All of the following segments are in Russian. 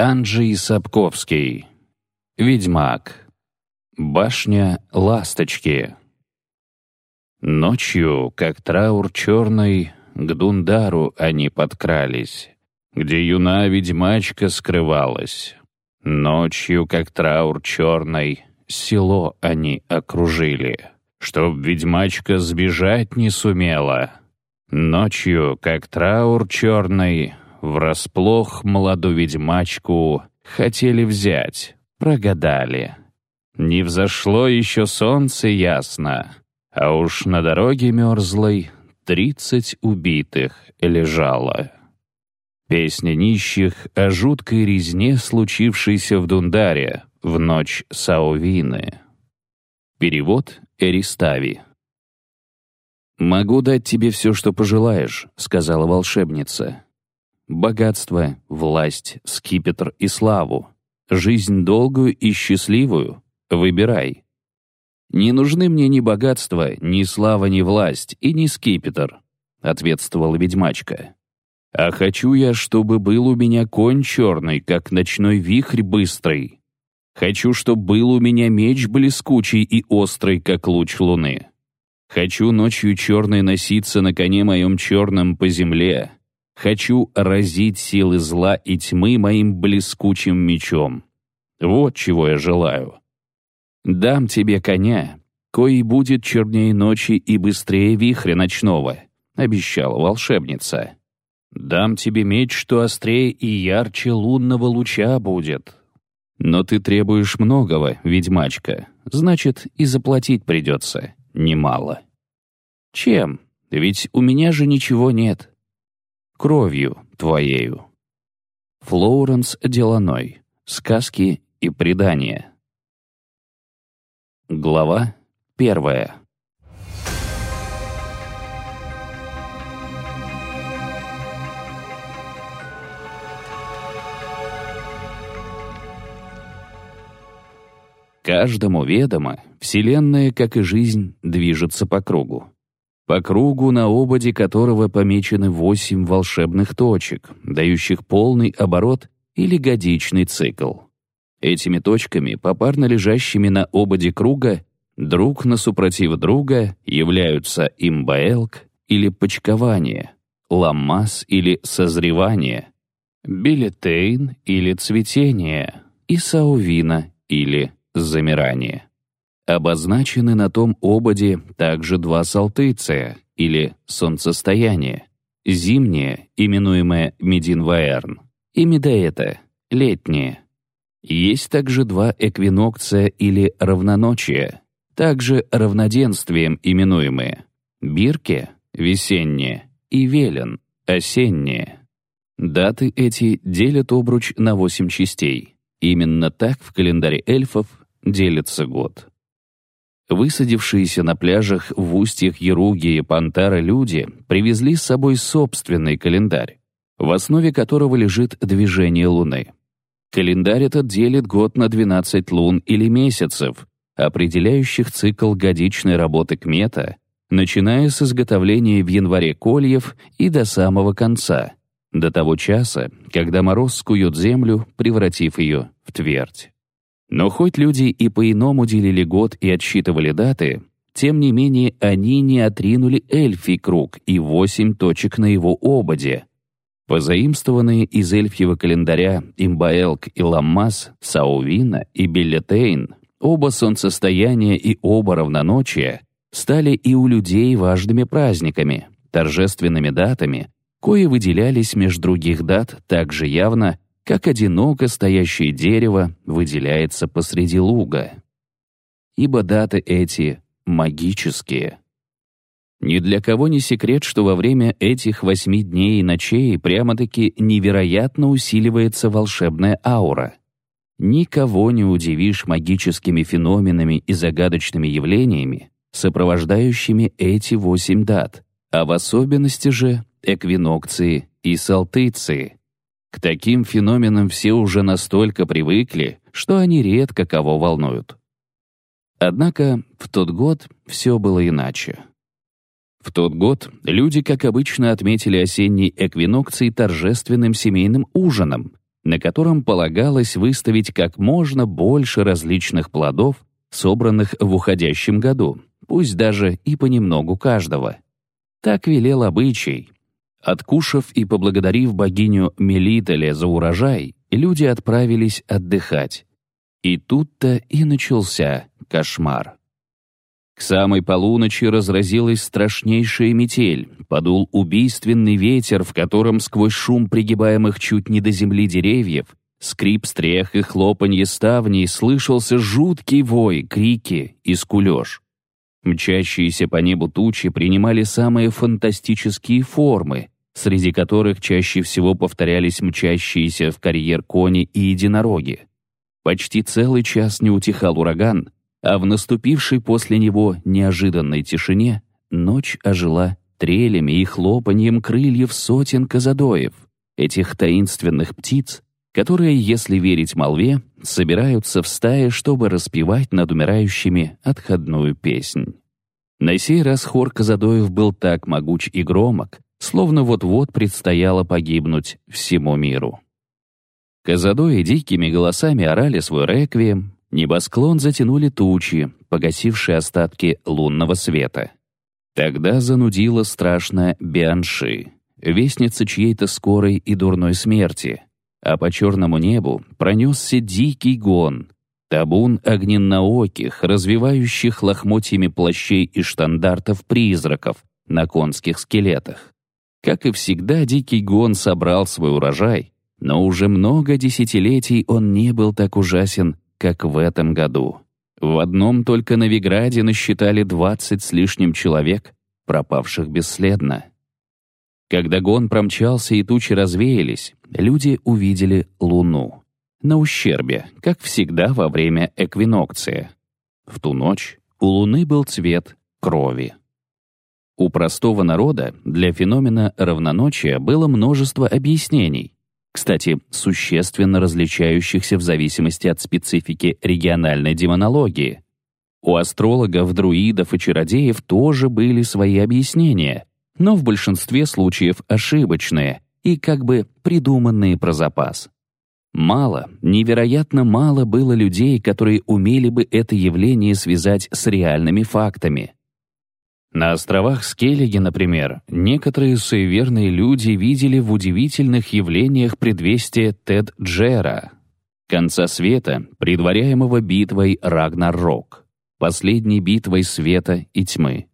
Анджей Сапковский. Ведьмак. Башня Ласточки. Ночью, как траур черный, к Дундару они подкрались, где юна ведьмачка скрывалась. Ночью, как траур черный, село они окружили, чтоб ведьмачка сбежать не сумела. Ночью, как траур черный, Врасплох молодую ведьмачку хотели взять, прогадали. Не взошло еще солнце ясно, а уж на дороге мерзлой тридцать убитых лежало. Песня нищих о жуткой резне, случившейся в Дундаре в ночь Саувины. Перевод Эристави. «Могу дать тебе все, что пожелаешь», — сказала волшебница. Богатство, власть, скипетр и славу. Жизнь долгую и счастливую. Выбирай. «Не нужны мне ни богатство, ни слава, ни власть и ни скипетр», — ответствовала ведьмачка. «А хочу я, чтобы был у меня конь черный, как ночной вихрь быстрый. Хочу, чтобы был у меня меч блескучий и острый, как луч луны. Хочу ночью черной носиться на коне моем черном по земле, Хочу разить силы зла и тьмы моим блескучим мечом. Вот чего я желаю. Дам тебе коня, кои будет чернее ночи и быстрее вихря ночного, обещала волшебница. Дам тебе меч, что острее и ярче лунного луча будет. Но ты требуешь многого, ведьмачка, значит, и заплатить придется немало. Чем? Ведь у меня же ничего нет кровью твоею. Флоуренс Деланой. Сказки и предания. Глава первая. Каждому ведомо, Вселенная, как и жизнь, движется по кругу по кругу, на ободе которого помечены восемь волшебных точек, дающих полный оборот или годичный цикл. Этими точками, попарно лежащими на ободе круга, друг на супротив друга являются имбаэлк или почкование, ламмас или созревание, билетейн или цветение и саувина или замирание. Обозначены на том ободе также два салтыция, или солнцестояние, зимнее, именуемое Мединваэрн, и Медаэта, летнее. Есть также два эквинокция или равноночия, также равноденствием именуемые Бирке, весеннее, и Велен, осеннее. Даты эти делят обруч на восемь частей. Именно так в календаре эльфов делится год. Высадившиеся на пляжах в устьях Еруги и Пантара люди привезли с собой собственный календарь, в основе которого лежит движение Луны. Календарь этот делит год на 12 лун или месяцев, определяющих цикл годичной работы кмета, начиная с изготовления в январе кольев и до самого конца, до того часа, когда мороз скует землю, превратив ее в твердь. Но хоть люди и по-иному делили год и отсчитывали даты, тем не менее они не отринули эльфий круг и восемь точек на его ободе. Позаимствованные из эльфьего календаря Имбаэлк и Ламмас, Саувина и Беллетейн, оба солнцестояния и оба равноночия, стали и у людей важными праздниками, торжественными датами, кои выделялись между других дат так же явно, как одиноко стоящее дерево выделяется посреди луга. Ибо даты эти магические. Ни для кого не секрет, что во время этих восьми дней и ночей прямо-таки невероятно усиливается волшебная аура. Никого не удивишь магическими феноменами и загадочными явлениями, сопровождающими эти восемь дат, а в особенности же эквинокции и салтыции, к таким феноменам все уже настолько привыкли, что они редко кого волнуют. Однако в тот год все было иначе. В тот год люди, как обычно, отметили осенний эквинокций торжественным семейным ужином, на котором полагалось выставить как можно больше различных плодов, собранных в уходящем году, пусть даже и понемногу каждого. Так велел обычай. Откушав и поблагодарив богиню Мелителя за урожай, люди отправились отдыхать. И тут-то и начался кошмар. К самой полуночи разразилась страшнейшая метель, подул убийственный ветер, в котором сквозь шум пригибаемых чуть не до земли деревьев, скрип стрех и хлопанье ставней слышался жуткий вой, крики и скулеж. Мчащиеся по небу тучи принимали самые фантастические формы, среди которых чаще всего повторялись мчащиеся в карьер кони и единороги. Почти целый час не утихал ураган, а в наступившей после него неожиданной тишине ночь ожила трелями и хлопаньем крыльев сотен казадоев, этих таинственных птиц, которые, если верить молве, собираются в стае, чтобы распевать над умирающими отходную песнь. На сей раз хор казадоев был так могуч и громок, словно вот-вот предстояло погибнуть всему миру. Казадои дикими голосами орали свой реквием, Небосклон затянули тучи, погасившие остатки лунного света. Тогда занудила страшная Бианши, вестница чьей-то скорой и дурной смерти, а по черному небу пронесся дикий гон, табун огненнооких, развивающих лохмотьями плащей и штандартов призраков на конских скелетах. Как и всегда, дикий гон собрал свой урожай, но уже много десятилетий он не был так ужасен, как в этом году. В одном только Новиграде насчитали 20 с лишним человек, пропавших бесследно. Когда гон промчался и тучи развеялись, люди увидели луну. На ущербе, как всегда во время эквинокции. В ту ночь у луны был цвет крови. У простого народа для феномена равноночия было множество объяснений, кстати, существенно различающихся в зависимости от специфики региональной демонологии. У астрологов, друидов и чародеев тоже были свои объяснения, но в большинстве случаев ошибочные и как бы придуманные про запас. Мало, невероятно мало было людей, которые умели бы это явление связать с реальными фактами. На островах Скеллиги, например, некоторые суеверные люди видели в удивительных явлениях предвестие Тед Джера, конца света, предваряемого битвой Рагнар-Рок, последней битвой света и тьмы.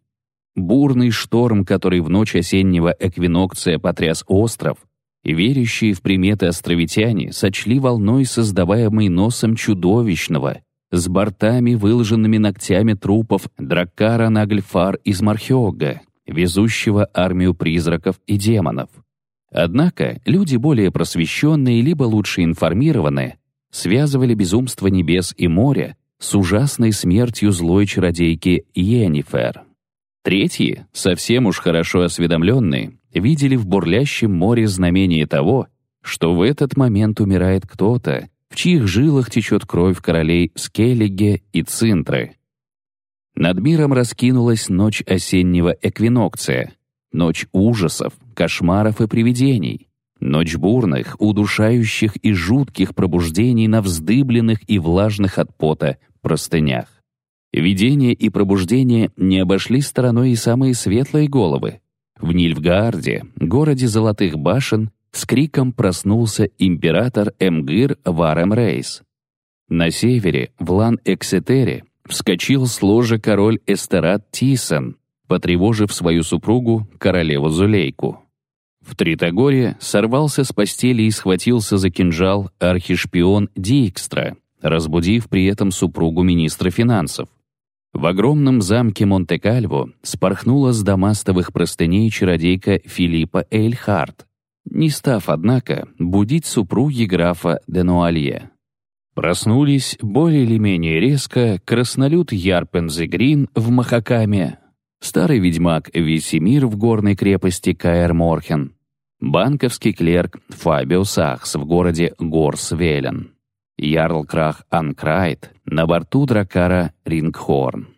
Бурный шторм, который в ночь осеннего эквинокция потряс остров, верящие в приметы островитяне сочли волной, создаваемой носом чудовищного, с бортами, выложенными ногтями трупов Драккара Нагльфар из Мархиога, везущего армию призраков и демонов. Однако люди более просвещенные либо лучше информированные связывали безумство небес и моря с ужасной смертью злой чародейки Йеннифер. Третьи, совсем уж хорошо осведомленные, видели в бурлящем море знамение того, что в этот момент умирает кто-то, в чьих жилах течет кровь королей Скеллиге и Цинтры. Над миром раскинулась ночь осеннего эквинокция, ночь ужасов, кошмаров и привидений, ночь бурных, удушающих и жутких пробуждений на вздыбленных и влажных от пота простынях. Видения и пробуждения не обошли стороной и самые светлые головы. В Нильфгаарде, городе золотых башен, с криком проснулся император Эмгир Варем Рейс. На севере, в Лан-Эксетере, вскочил с ложа король Эстерат Тисон, потревожив свою супругу, королеву Зулейку. В Тритогоре сорвался с постели и схватился за кинжал архишпион Дикстра, разбудив при этом супругу министра финансов. В огромном замке Монте-Кальво спорхнула с дамастовых простыней чародейка Филиппа Эйльхарт, не став, однако, будить супруги графа де Нуалье. Проснулись более или менее резко краснолюд Ярпензегрин в Махакаме, старый ведьмак Весемир в горной крепости Каэр-Морхен, банковский клерк Фабио Сахс в городе Горсвелен, ярл Крах Анкрайт на борту дракара Рингхорн.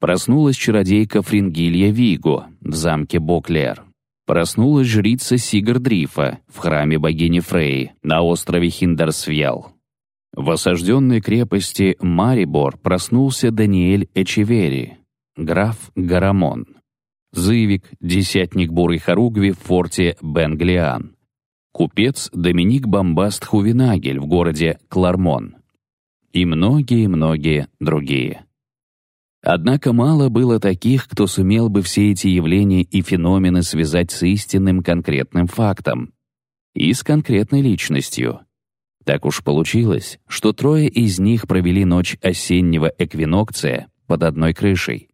Проснулась чародейка Фрингилья Виго в замке Боклер. Проснулась жрица Сигардрифа в храме богини Фреи на острове Хиндарсвял. В осажденной крепости Марибор проснулся Даниэль Эчевери, граф Гарамон. Зывик, десятник бурой хоругви в форте Бенглиан. Купец Доминик Бомбаст Хувинагель в городе Клармон. И многие-многие другие. Однако мало было таких, кто сумел бы все эти явления и феномены связать с истинным конкретным фактом и с конкретной личностью. Так уж получилось, что трое из них провели ночь осеннего эквинокция под одной крышей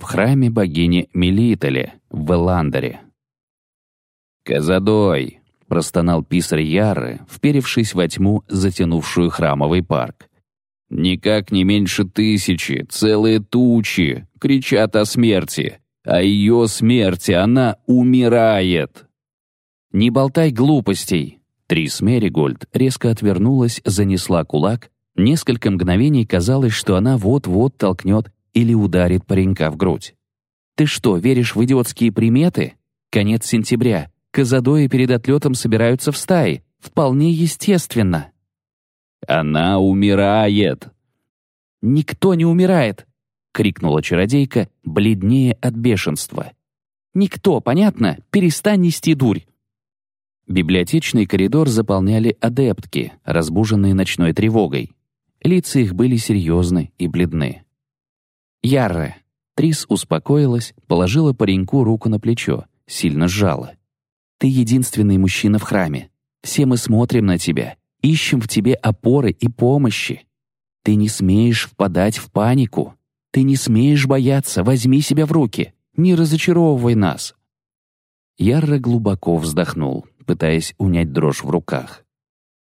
в храме богини Мелитали в Эландере. «Казадой!» — простонал писарь Яры, вперевшись во тьму, затянувшую храмовый парк. Никак не меньше тысячи, целые тучи, кричат о смерти. О ее смерти она умирает. «Не болтай глупостей!» Трис Меригольд резко отвернулась, занесла кулак. Несколько мгновений казалось, что она вот-вот толкнет или ударит паренька в грудь. «Ты что, веришь в идиотские приметы? Конец сентября. Казадои перед отлетом собираются в стаи. Вполне естественно». Она умирает!» «Никто не умирает!» — крикнула чародейка, бледнее от бешенства. «Никто, понятно? Перестань нести дурь!» Библиотечный коридор заполняли адептки, разбуженные ночной тревогой. Лица их были серьезны и бледны. «Ярре!» Трис успокоилась, положила пареньку руку на плечо, сильно сжала. «Ты единственный мужчина в храме. Все мы смотрим на тебя ищем в тебе опоры и помощи. Ты не смеешь впадать в панику. Ты не смеешь бояться, возьми себя в руки. Не разочаровывай нас». Ярро глубоко вздохнул, пытаясь унять дрожь в руках.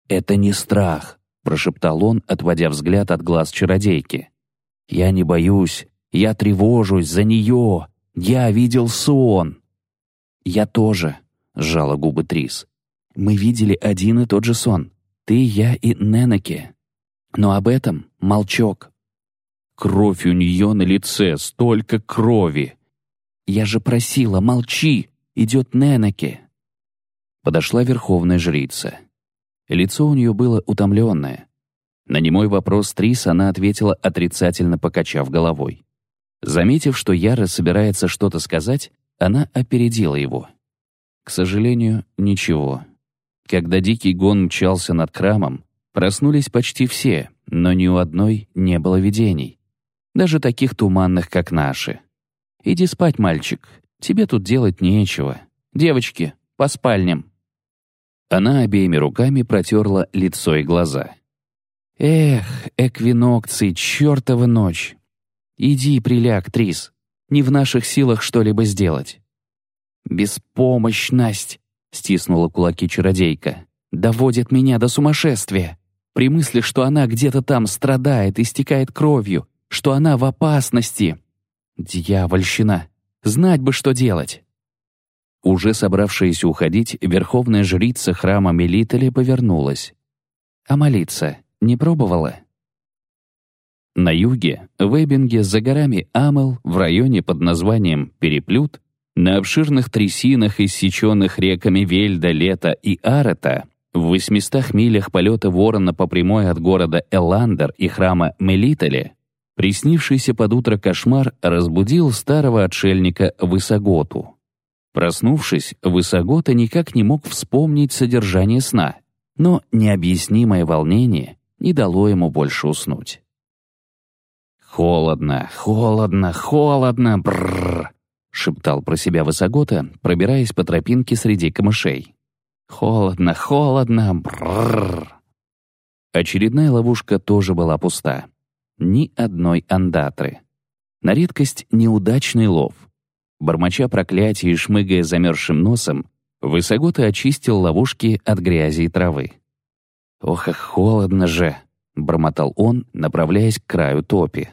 «Это не страх», — прошептал он, отводя взгляд от глаз чародейки. «Я не боюсь, я тревожусь за нее. Я видел сон». «Я тоже», — сжала губы Трис. «Мы видели один и тот же сон. Ты, я и Ненеке. Но об этом молчок. Кровь у нее на лице, столько крови. Я же просила, молчи, идет Ненеке. Подошла верховная жрица. Лицо у нее было утомленное. На немой вопрос Трис она ответила, отрицательно покачав головой. Заметив, что Яра собирается что-то сказать, она опередила его. К сожалению, ничего. Когда дикий гон мчался над крамом, проснулись почти все, но ни у одной не было видений. Даже таких туманных, как наши. «Иди спать, мальчик, тебе тут делать нечего. Девочки, по спальням». Она обеими руками протерла лицо и глаза. «Эх, эквинокции, чертова ночь! Иди, приляг, Трис, не в наших силах что-либо сделать». «Беспомощность!» Стиснула кулаки чародейка. «Доводит меня до сумасшествия. При мысли, что она где-то там страдает, истекает кровью, что она в опасности. Дьявольщина! Знать бы, что делать!» Уже собравшаяся уходить, верховная жрица храма Мелитали повернулась. «А молиться не пробовала?» На юге, в Эббинге, за горами Амел, в районе под названием Переплют, на обширных трясинах, иссеченных реками Вельда, Лета и Арета, в 800 милях полета ворона по прямой от города Эландер и храма Мелитали, приснившийся под утро кошмар разбудил старого отшельника Высоготу. Проснувшись, Высогота никак не мог вспомнить содержание сна, но необъяснимое волнение не дало ему больше уснуть. «Холодно, холодно, холодно, бррр!» — шептал про себя Высогота, пробираясь по тропинке среди камышей. «Холодно, холодно, брррр!» Очередная ловушка тоже была пуста. Ни одной андатры. На редкость неудачный лов. Бормоча проклятия и шмыгая замерзшим носом, Высогота очистил ловушки от грязи и травы. «Ох, холодно же!» — бормотал он, направляясь к краю топи.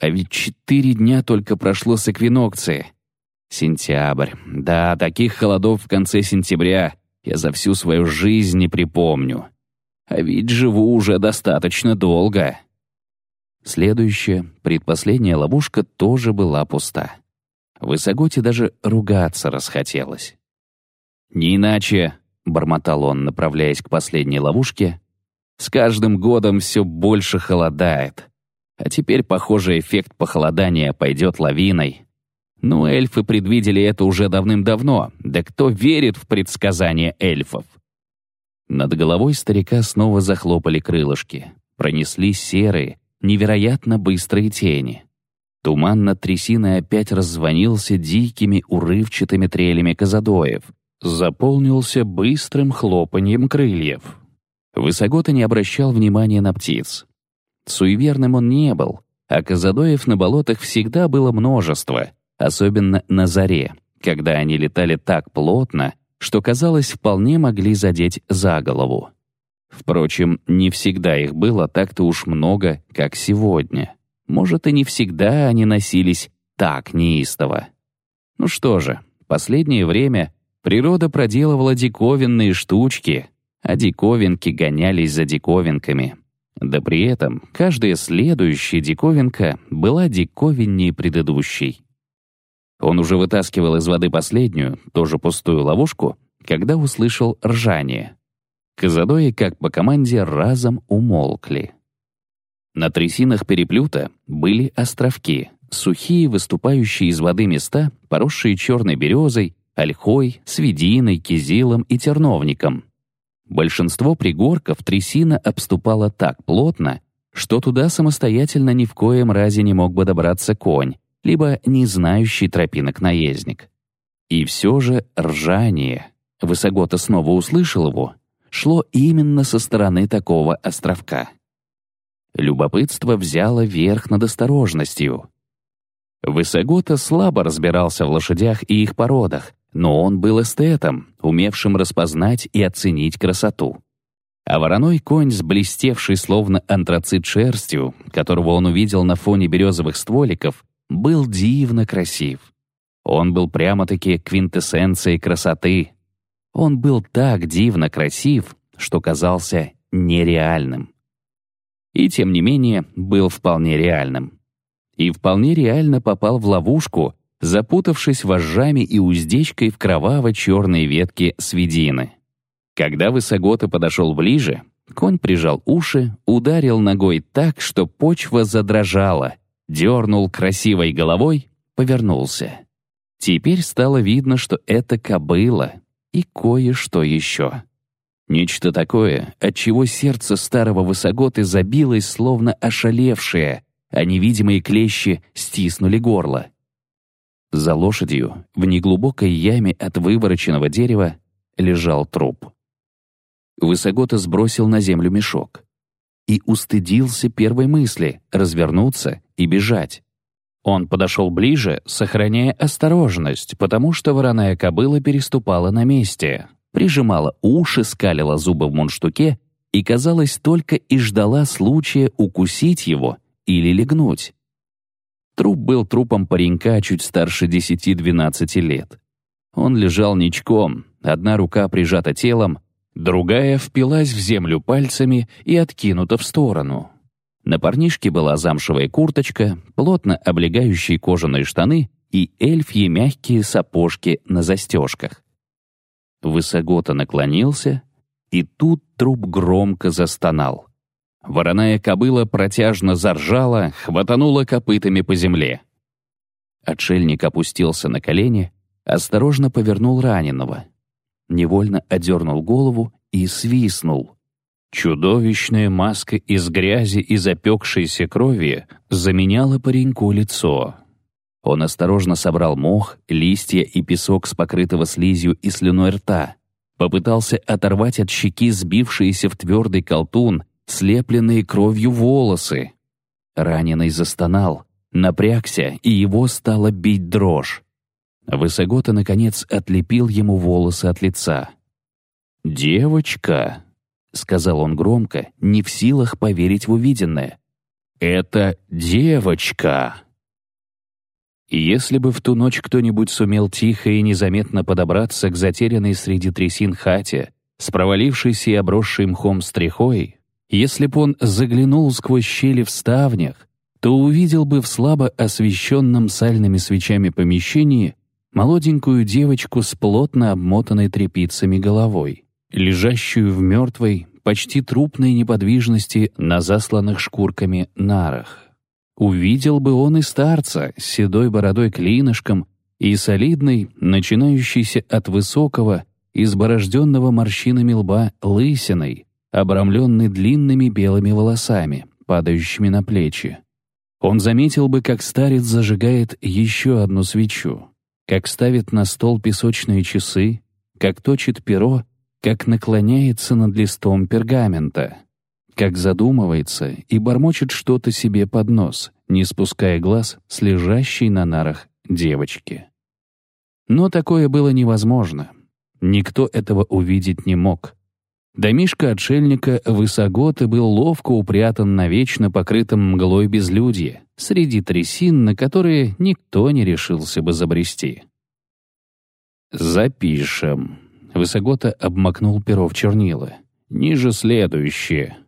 «А ведь четыре дня только прошло с эквинокции. Сентябрь. Да, таких холодов в конце сентября я за всю свою жизнь не припомню. А ведь живу уже достаточно долго. Следующая, предпоследняя ловушка тоже была пуста. В Исаготе даже ругаться расхотелось. Не иначе, — бормотал он, направляясь к последней ловушке, — с каждым годом все больше холодает. А теперь, похоже, эффект похолодания пойдет лавиной. Ну, эльфы предвидели это уже давным-давно. Да кто верит в предсказания эльфов? Над головой старика снова захлопали крылышки. Пронеслись серые, невероятно быстрые тени. Туман над трясиной опять раззвонился дикими урывчатыми трелями казадоев, заполнился быстрым хлопаньем крыльев. Высогота не обращал внимания на птиц. Суеверным он не был, а казадоев на болотах всегда было множество, особенно на заре, когда они летали так плотно, что, казалось, вполне могли задеть за голову. Впрочем, не всегда их было так-то уж много, как сегодня. Может, и не всегда они носились так неистово. Ну что же, последнее время природа проделывала диковинные штучки, а диковинки гонялись за диковинками. Да при этом каждая следующая диковинка была диковиннее предыдущей. Он уже вытаскивал из воды последнюю, тоже пустую ловушку, когда услышал ржание. Казадои, как по команде, разом умолкли. На трясинах переплюта были островки, сухие, выступающие из воды места, поросшие черной березой, ольхой, свидиной, кизилом и терновником. Большинство пригорков трясина обступала так плотно, что туда самостоятельно ни в коем разе не мог бы добраться конь, либо не знающий тропинок наездник. И все же ржание, Высогота снова услышал его, шло именно со стороны такого островка. Любопытство взяло верх над осторожностью. Высогота слабо разбирался в лошадях и их породах, но он был эстетом, умевшим распознать и оценить красоту. А вороной конь с блестевшей словно антрацит шерстью, которого он увидел на фоне березовых стволиков, был дивно красив. Он был прямо-таки квинтэссенцией красоты. Он был так дивно красив, что казался нереальным и, тем не менее, был вполне реальным. И вполне реально попал в ловушку, запутавшись вожжами и уздечкой в кроваво-черной ветке свидины. Когда Высогота подошел ближе, конь прижал уши, ударил ногой так, что почва задрожала, дернул красивой головой, повернулся. Теперь стало видно, что это кобыла и кое-что еще. Нечто такое, от чего сердце старого высоготы забилось, словно ошалевшее, а невидимые клещи стиснули горло. За лошадью, в неглубокой яме от вывороченного дерева, лежал труп. Высогота сбросил на землю мешок и устыдился первой мысли — развернуться и бежать. Он подошел ближе, сохраняя осторожность, потому что вороная кобыла переступала на месте, прижимала уши, скалила зубы в мундштуке и, казалось, только и ждала случая укусить его или легнуть. Труп был трупом паренька чуть старше 10-12 лет. Он лежал ничком, одна рука прижата телом, другая впилась в землю пальцами и откинута в сторону. На парнишке была замшевая курточка, плотно облегающие кожаные штаны и эльфьи мягкие сапожки на застежках. Высогота наклонился, и тут труп громко застонал. Вороная кобыла протяжно заржала, хватанула копытами по земле. Отшельник опустился на колени, осторожно повернул раненого. Невольно одернул голову и свистнул. Чудовищная маска из грязи и запекшейся крови заменяла пареньку лицо. Он осторожно собрал мох, листья и песок с покрытого слизью и слюной рта. Попытался оторвать от щеки сбившиеся в твердый колтун, слепленные кровью волосы. Раненый застонал, напрягся, и его стало бить дрожь. Высогота, наконец, отлепил ему волосы от лица. «Девочка», — сказал он громко, не в силах поверить в увиденное. «Это девочка!» Если бы в ту ночь кто-нибудь сумел тихо и незаметно подобраться к затерянной среди трясин хате, с провалившейся и обросшей мхом стрихой, если бы он заглянул сквозь щели в ставнях, то увидел бы в слабо освещенном сальными свечами помещении молоденькую девочку с плотно обмотанной тряпицами головой, лежащую в мертвой, почти трупной неподвижности на засланных шкурками нарах. Увидел бы он и старца с седой бородой клинышком и солидной, начинающейся от высокого, изборожденного морщинами лба лысиной, обрамленный длинными белыми волосами, падающими на плечи. Он заметил бы, как старец зажигает еще одну свечу, как ставит на стол песочные часы, как точит перо, как наклоняется над листом пергамента, как задумывается и бормочет что-то себе под нос, не спуская глаз с лежащей на нарах девочки. Но такое было невозможно. Никто этого увидеть не мог. Домишко отшельника Высоготы был ловко упрятан на вечно покрытом мглой безлюдье, среди трясин, на которые никто не решился бы забрести. «Запишем». Высогота обмакнул перо в чернила. «Ниже следующее.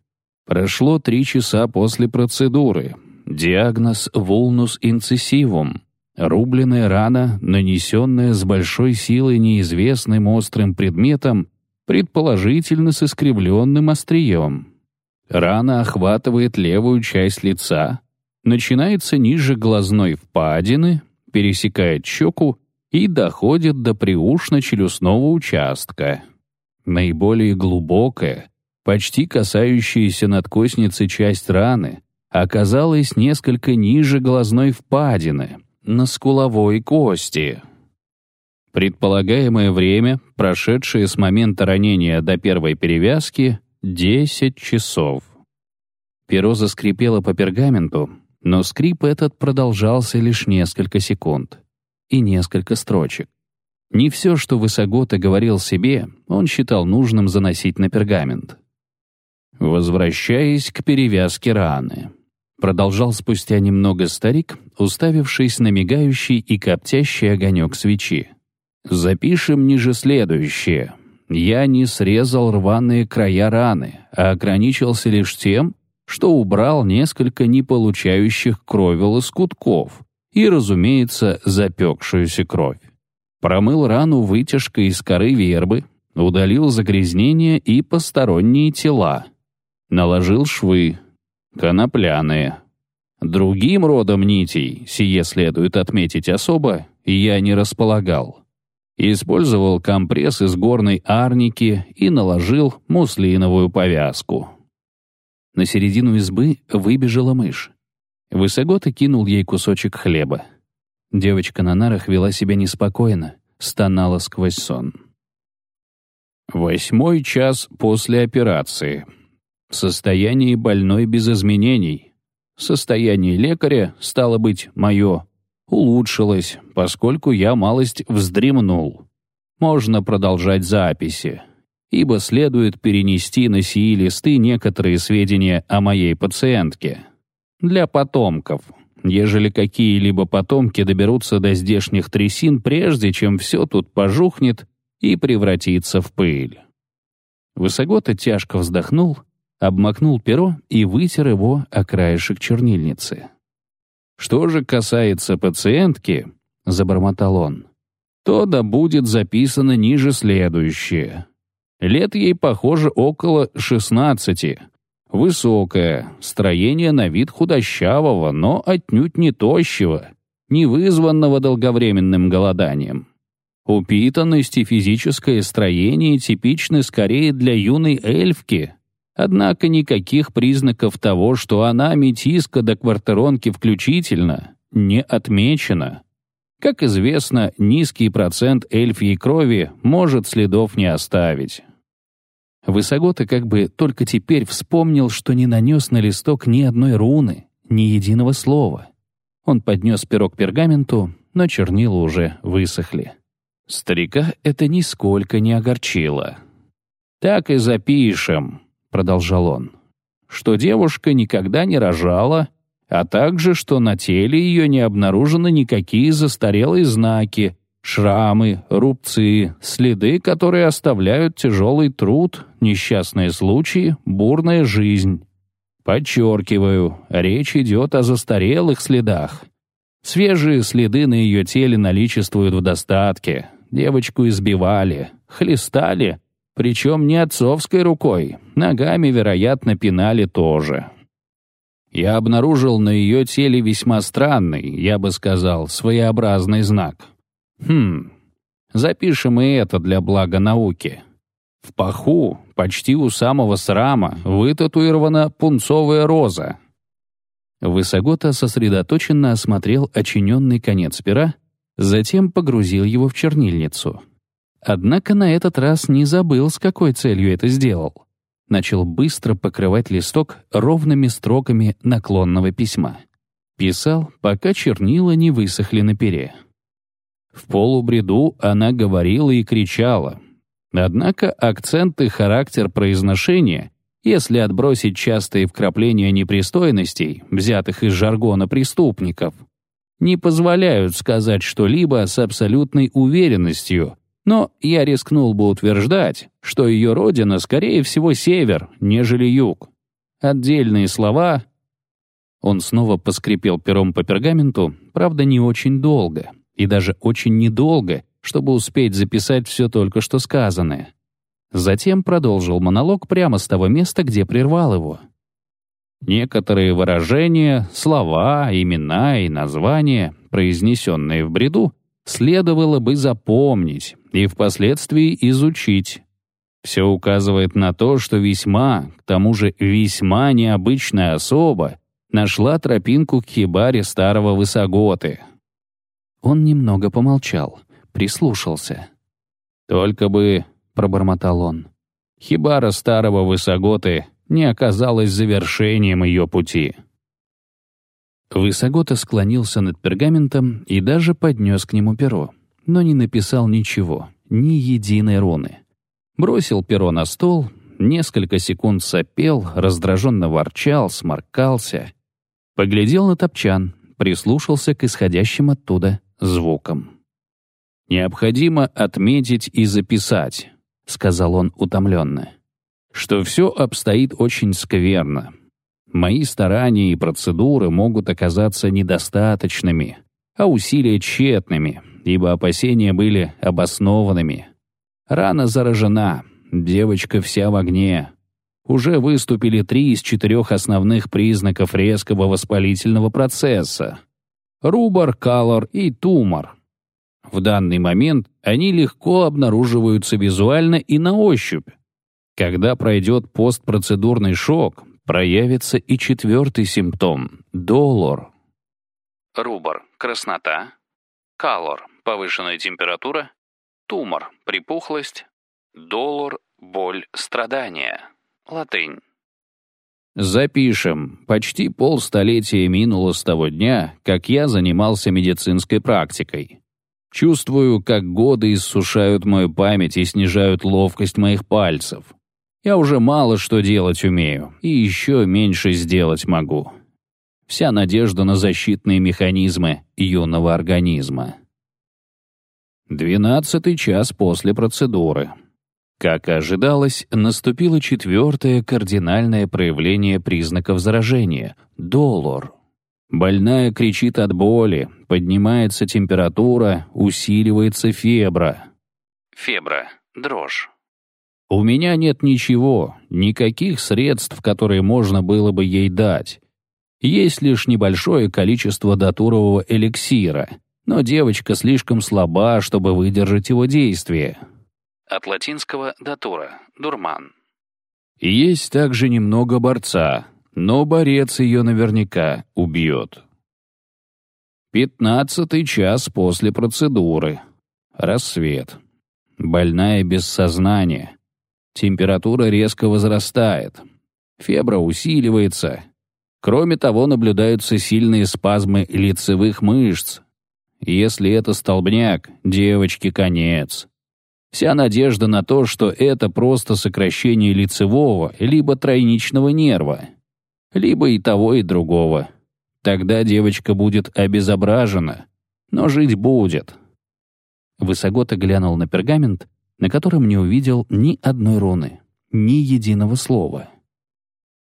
Прошло три часа после процедуры. Диагноз «вулнус инцессивум». Рубленная рана, нанесенная с большой силой неизвестным острым предметом, предположительно с искривленным острием. Рана охватывает левую часть лица, начинается ниже глазной впадины, пересекает щеку и доходит до приушно-челюстного участка. Наиболее глубокая, почти касающаяся надкосницы часть раны, оказалась несколько ниже глазной впадины, на скуловой кости. Предполагаемое время, прошедшее с момента ранения до первой перевязки, 10 часов. Перо заскрипело по пергаменту, но скрип этот продолжался лишь несколько секунд и несколько строчек. Не все, что Высогота говорил себе, он считал нужным заносить на пергамент. Возвращаясь к перевязке раны. Продолжал спустя немного старик, уставившись на мигающий и коптящий огонек свечи. Запишем ниже следующее. Я не срезал рваные края раны, а ограничился лишь тем, что убрал несколько не получающих крови лоскутков и, разумеется, запекшуюся кровь. Промыл рану вытяжкой из коры вербы, удалил загрязнения и посторонние тела. Наложил швы, конопляные. Другим родом нитей, сие следует отметить особо, я не располагал. Использовал компресс из горной арники и наложил муслиновую повязку. На середину избы выбежала мышь. Высогота кинул ей кусочек хлеба. Девочка на нарах вела себя неспокойно, стонала сквозь сон. Восьмой час после операции. Состояние больной без изменений. Состояние лекаря, стало быть, мое, улучшилось, поскольку я малость вздремнул. Можно продолжать записи, ибо следует перенести на сии листы некоторые сведения о моей пациентке. Для потомков, ежели какие-либо потомки доберутся до здешних трясин, прежде чем все тут пожухнет и превратится в пыль. Высогота тяжко вздохнул, обмакнул перо и вытер его о краешек чернильницы. Что же касается пациентки, — забормотал он, — то да будет записано ниже следующее. Лет ей, похоже, около шестнадцати. Высокая, строение на вид худощавого, но отнюдь не тощего, не вызванного долговременным голоданием. Упитанность и физическое строение типичны скорее для юной эльфки, Однако никаких признаков того, что она метиска до квартиронки включительно, не отмечено. Как известно, низкий процент эльфьей крови может следов не оставить. Высогота как бы только теперь вспомнил, что не нанес на листок ни одной руны, ни единого слова. Он поднес перо к пергаменту, но чернила уже высохли. Старика это нисколько не огорчило. «Так и запишем», продолжал он, что девушка никогда не рожала, а также, что на теле ее не обнаружены никакие застарелые знаки, шрамы, рубцы, следы, которые оставляют тяжелый труд, несчастные случаи, бурная жизнь. Подчеркиваю, речь идет о застарелых следах. Свежие следы на ее теле наличествуют в достатке. Девочку избивали, хлестали, причем не отцовской рукой, ногами, вероятно, пинали тоже. Я обнаружил на ее теле весьма странный, я бы сказал, своеобразный знак. Хм, запишем и это для блага науки. В паху, почти у самого срама, вытатуирована пунцовая роза. Высогота сосредоточенно осмотрел очиненный конец пера, затем погрузил его в чернильницу. Однако на этот раз не забыл, с какой целью это сделал. Начал быстро покрывать листок ровными строками наклонного письма. Писал, пока чернила не высохли на пере. В полубреду она говорила и кричала, Однако акцент и характер произношения, если отбросить частые вкрапления непристойностей, взятых из жаргона преступников, не позволяют сказать что-либо с абсолютной уверенностью, но я рискнул бы утверждать, что ее родина, скорее всего, север, нежели юг. Отдельные слова... Он снова поскрипел пером по пергаменту, правда, не очень долго, и даже очень недолго, чтобы успеть записать все только что сказанное. Затем продолжил монолог прямо с того места, где прервал его. Некоторые выражения, слова, имена и названия, произнесенные в бреду, следовало бы запомнить и впоследствии изучить. Все указывает на то, что весьма, к тому же весьма необычная особа, нашла тропинку к хибаре старого высоготы. Он немного помолчал прислушался. «Только бы», — пробормотал он, — «хибара старого Высоготы не оказалась завершением ее пути». Высогота склонился над пергаментом и даже поднес к нему перо, но не написал ничего, ни единой руны. Бросил перо на стол, несколько секунд сопел, раздраженно ворчал, сморкался. Поглядел на топчан, прислушался к исходящим оттуда звукам. «Необходимо отметить и записать», — сказал он утомленно, «что все обстоит очень скверно. Мои старания и процедуры могут оказаться недостаточными, а усилия тщетными, ибо опасения были обоснованными. Рана заражена, девочка вся в огне. Уже выступили три из четырех основных признаков резкого воспалительного процесса. Рубор, калор и тумор. В данный момент они легко обнаруживаются визуально и на ощупь. Когда пройдет постпроцедурный шок, проявится и четвертый симптом – долор. Рубор – краснота. Калор – повышенная температура. Тумор – припухлость. Долор – боль, страдания. Латынь. Запишем. Почти полстолетия минуло с того дня, как я занимался медицинской практикой. Чувствую, как годы иссушают мою память и снижают ловкость моих пальцев. Я уже мало что делать умею, и еще меньше сделать могу. Вся надежда на защитные механизмы юного организма. Двенадцатый час после процедуры. Как и ожидалось, наступило четвертое кардинальное проявление признаков заражения — долор. Больная кричит от боли, поднимается температура, усиливается фебра. Фебра, дрожь. У меня нет ничего, никаких средств, которые можно было бы ей дать. Есть лишь небольшое количество датурового эликсира, но девочка слишком слаба, чтобы выдержать его действие. От латинского «датура» — дурман. Есть также немного борца, но борец ее наверняка убьет. Пятнадцатый час после процедуры. Рассвет. Больная без сознания. Температура резко возрастает. Фебра усиливается. Кроме того, наблюдаются сильные спазмы лицевых мышц. Если это столбняк, девочке конец. Вся надежда на то, что это просто сокращение лицевого либо тройничного нерва либо и того, и другого. Тогда девочка будет обезображена, но жить будет. Высогота глянул на пергамент, на котором не увидел ни одной руны, ни единого слова.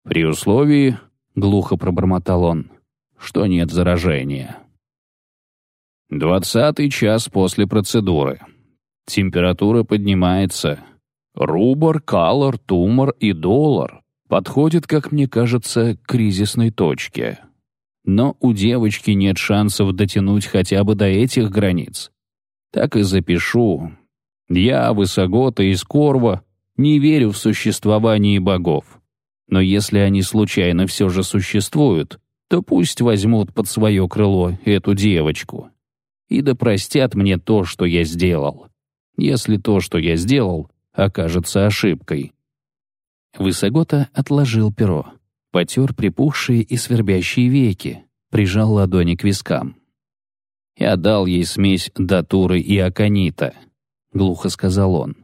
«При условии, — глухо пробормотал он, — что нет заражения». Двадцатый час после процедуры. Температура поднимается. Рубор, калор, тумор и доллар подходят, как мне кажется, к кризисной точке. Но у девочки нет шансов дотянуть хотя бы до этих границ. Так и запишу. Я, Высогота из Корва, не верю в существование богов. Но если они случайно все же существуют, то пусть возьмут под свое крыло эту девочку. И да простят мне то, что я сделал. Если то, что я сделал, окажется ошибкой. Высогота отложил перо, потер припухшие и свербящие веки, прижал ладони к вискам. «Я дал ей смесь датуры и аконита», — глухо сказал он.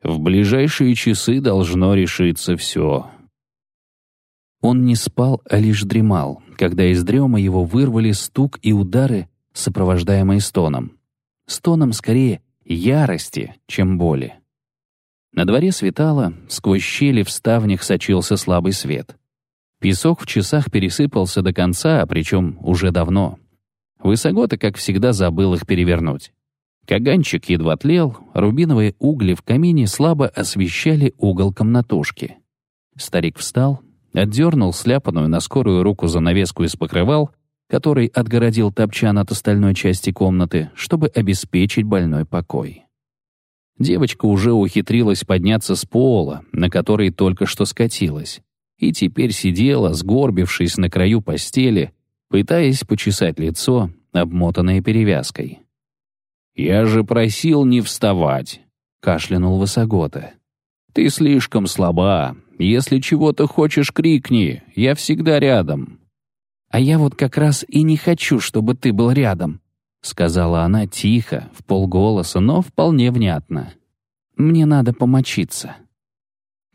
«В ближайшие часы должно решиться все». Он не спал, а лишь дремал, когда из дрема его вырвали стук и удары, сопровождаемые стоном. Стоном скорее ярости, чем боли. На дворе светало, сквозь щели в ставнях сочился слабый свет. Песок в часах пересыпался до конца, причем уже давно. Высогота, как всегда, забыл их перевернуть. Каганчик едва тлел, рубиновые угли в камине слабо освещали угол комнатушки. Старик встал, отдернул сляпанную на скорую руку занавеску из покрывал, который отгородил топчан от остальной части комнаты, чтобы обеспечить больной покой. Девочка уже ухитрилась подняться с пола, на который только что скатилась, и теперь сидела, сгорбившись на краю постели, пытаясь почесать лицо, обмотанное перевязкой. «Я же просил не вставать», — кашлянул Высогота. «Ты слишком слаба. Если чего-то хочешь, крикни. Я всегда рядом». «А я вот как раз и не хочу, чтобы ты был рядом», — сказала она тихо, в полголоса, но вполне внятно. «Мне надо помочиться».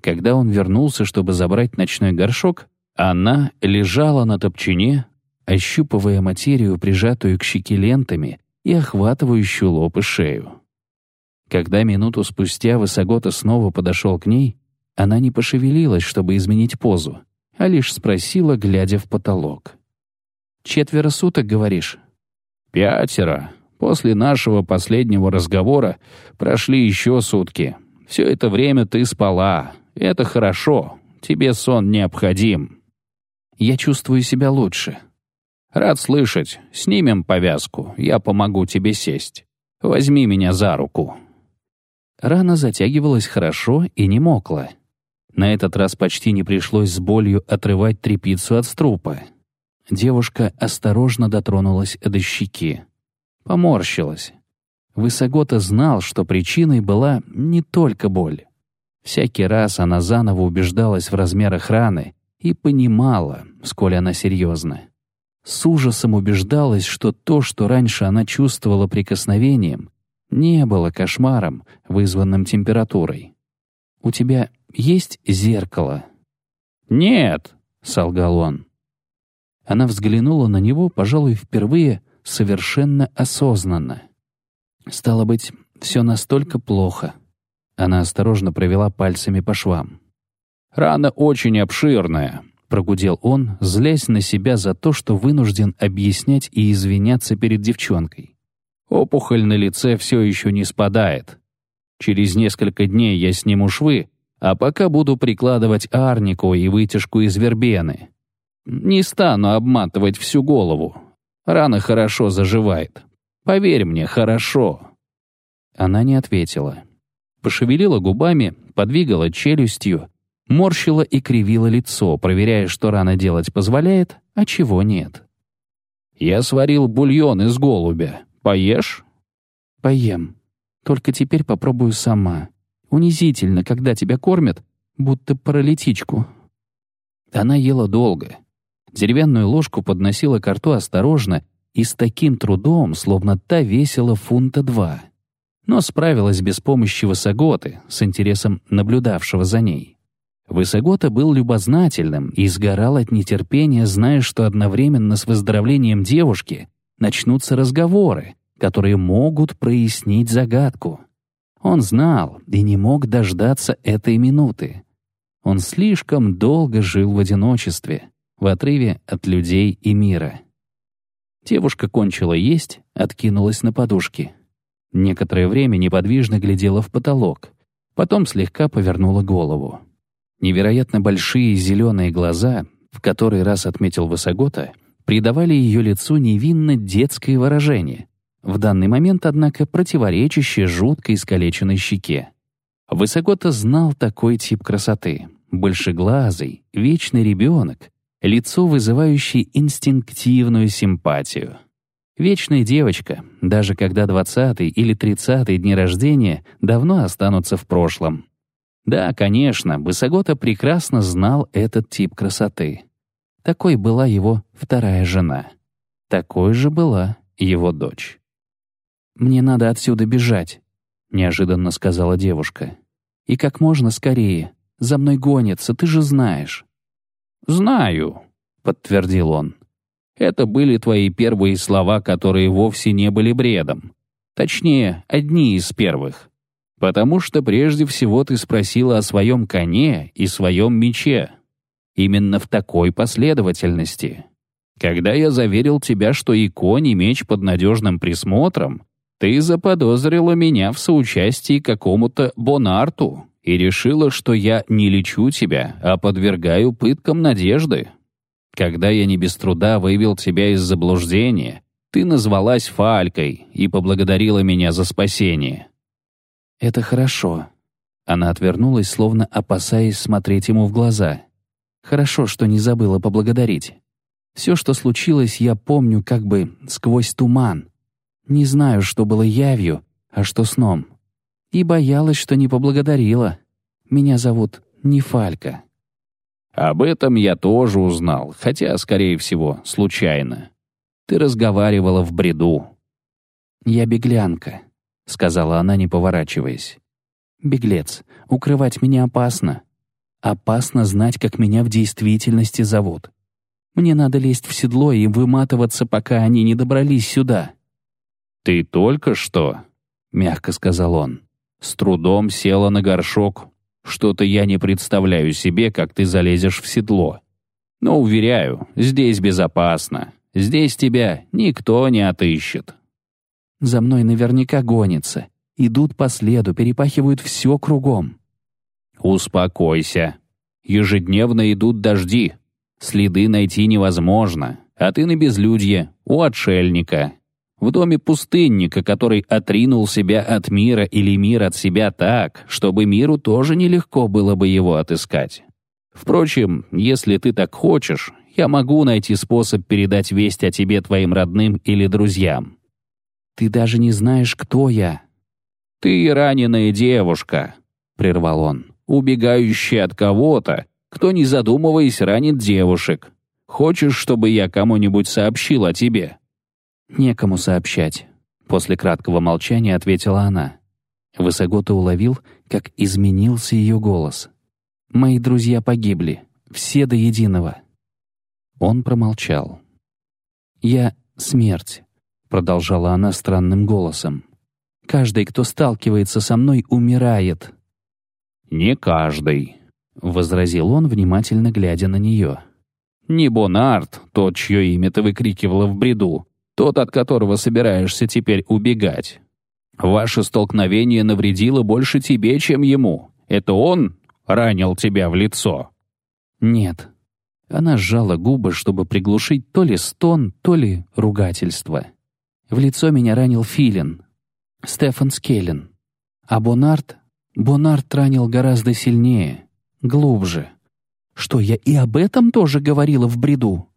Когда он вернулся, чтобы забрать ночной горшок, она лежала на топчине, ощупывая материю, прижатую к щеке лентами и охватывающую лоб и шею. Когда минуту спустя Высогота снова подошел к ней, она не пошевелилась, чтобы изменить позу, а лишь спросила, глядя в потолок. «Четверо суток, говоришь?» «Пятеро. После нашего последнего разговора прошли еще сутки. Все это время ты спала. Это хорошо. Тебе сон необходим». «Я чувствую себя лучше», «Рад слышать. Снимем повязку. Я помогу тебе сесть. Возьми меня за руку». Рана затягивалась хорошо и не мокла. На этот раз почти не пришлось с болью отрывать трепицу от струпа. Девушка осторожно дотронулась до щеки. Поморщилась. Высогота знал, что причиной была не только боль. Всякий раз она заново убеждалась в размерах раны и понимала, сколь она серьезна с ужасом убеждалась, что то, что раньше она чувствовала прикосновением, не было кошмаром, вызванным температурой. «У тебя есть зеркало?» «Нет», — солгал он. Она взглянула на него, пожалуй, впервые совершенно осознанно. Стало быть, все настолько плохо. Она осторожно провела пальцами по швам. «Рана очень обширная», — прогудел он, злясь на себя за то, что вынужден объяснять и извиняться перед девчонкой. «Опухоль на лице все еще не спадает. Через несколько дней я сниму швы, а пока буду прикладывать арнику и вытяжку из вербены. Не стану обматывать всю голову. Рана хорошо заживает. Поверь мне, хорошо». Она не ответила. Пошевелила губами, подвигала челюстью, морщила и кривила лицо, проверяя, что рано делать позволяет, а чего нет. «Я сварил бульон из голубя. Поешь?» «Поем. Только теперь попробую сама. Унизительно, когда тебя кормят, будто паралитичку». Она ела долго. Деревянную ложку подносила к рту осторожно и с таким трудом, словно та весила фунта два. Но справилась без помощи высоготы, с интересом наблюдавшего за ней. Высогота был любознательным и сгорал от нетерпения, зная, что одновременно с выздоровлением девушки начнутся разговоры, которые могут прояснить загадку. Он знал и не мог дождаться этой минуты. Он слишком долго жил в одиночестве, в отрыве от людей и мира. Девушка кончила есть, откинулась на подушки. Некоторое время неподвижно глядела в потолок, потом слегка повернула голову. Невероятно большие зеленые глаза, в который раз отметил Высогота, придавали ее лицу невинно детское выражение, в данный момент, однако, противоречащее жуткой искалеченной щеке. Высогота знал такой тип красоты. Большеглазый, вечный ребенок, лицо, вызывающее инстинктивную симпатию. Вечная девочка, даже когда двадцатый или тридцатый дни рождения давно останутся в прошлом. Да, конечно, Бысогота прекрасно знал этот тип красоты. Такой была его вторая жена. Такой же была его дочь. «Мне надо отсюда бежать», — неожиданно сказала девушка. «И как можно скорее. За мной гонятся, ты же знаешь». «Знаю», — подтвердил он. «Это были твои первые слова, которые вовсе не были бредом. Точнее, одни из первых. Потому что прежде всего ты спросила о своем коне и своем мече. Именно в такой последовательности. Когда я заверил тебя, что и конь, и меч под надежным присмотром, ты заподозрила меня в соучастии какому-то Бонарту и решила, что я не лечу тебя, а подвергаю пыткам надежды. Когда я не без труда вывел тебя из заблуждения, ты назвалась Фалькой и поблагодарила меня за спасение. «Это хорошо». Она отвернулась, словно опасаясь смотреть ему в глаза. «Хорошо, что не забыла поблагодарить. Все, что случилось, я помню как бы сквозь туман. Не знаю, что было явью, а что сном. И боялась, что не поблагодарила. Меня зовут Нефалька». «Об этом я тоже узнал, хотя, скорее всего, случайно. Ты разговаривала в бреду». «Я беглянка», — сказала она, не поворачиваясь. «Беглец, укрывать меня опасно. Опасно знать, как меня в действительности зовут. Мне надо лезть в седло и выматываться, пока они не добрались сюда». «Ты только что», — мягко сказал он, — «с трудом села на горшок. Что-то я не представляю себе, как ты залезешь в седло. Но, уверяю, здесь безопасно. Здесь тебя никто не отыщет». За мной наверняка гонятся. Идут по следу, перепахивают все кругом. Успокойся. Ежедневно идут дожди. Следы найти невозможно. А ты на безлюдье, у отшельника. В доме пустынника, который отринул себя от мира или мир от себя так, чтобы миру тоже нелегко было бы его отыскать. Впрочем, если ты так хочешь, я могу найти способ передать весть о тебе твоим родным или друзьям. Ты даже не знаешь, кто я». «Ты раненая девушка», — прервал он, «убегающая от кого-то, кто, не задумываясь, ранит девушек. Хочешь, чтобы я кому-нибудь сообщил о тебе?» «Некому сообщать», — после краткого молчания ответила она. Высогота уловил, как изменился ее голос. «Мои друзья погибли, все до единого». Он промолчал. «Я — смерть продолжала она странным голосом. Каждый, кто сталкивается со мной, умирает. Не каждый, возразил он, внимательно глядя на нее. Не Бонарт, тот, чье имя ты выкрикивала в бреду, тот, от которого собираешься теперь убегать. Ваше столкновение навредило больше тебе, чем ему. Это он ранил тебя в лицо. Нет. Она сжала губы, чтобы приглушить то ли стон, то ли ругательство. В лицо меня ранил Филин, Стефан Скеллен. А Бонарт? Бонарт ранил гораздо сильнее, глубже. Что, я и об этом тоже говорила в бреду?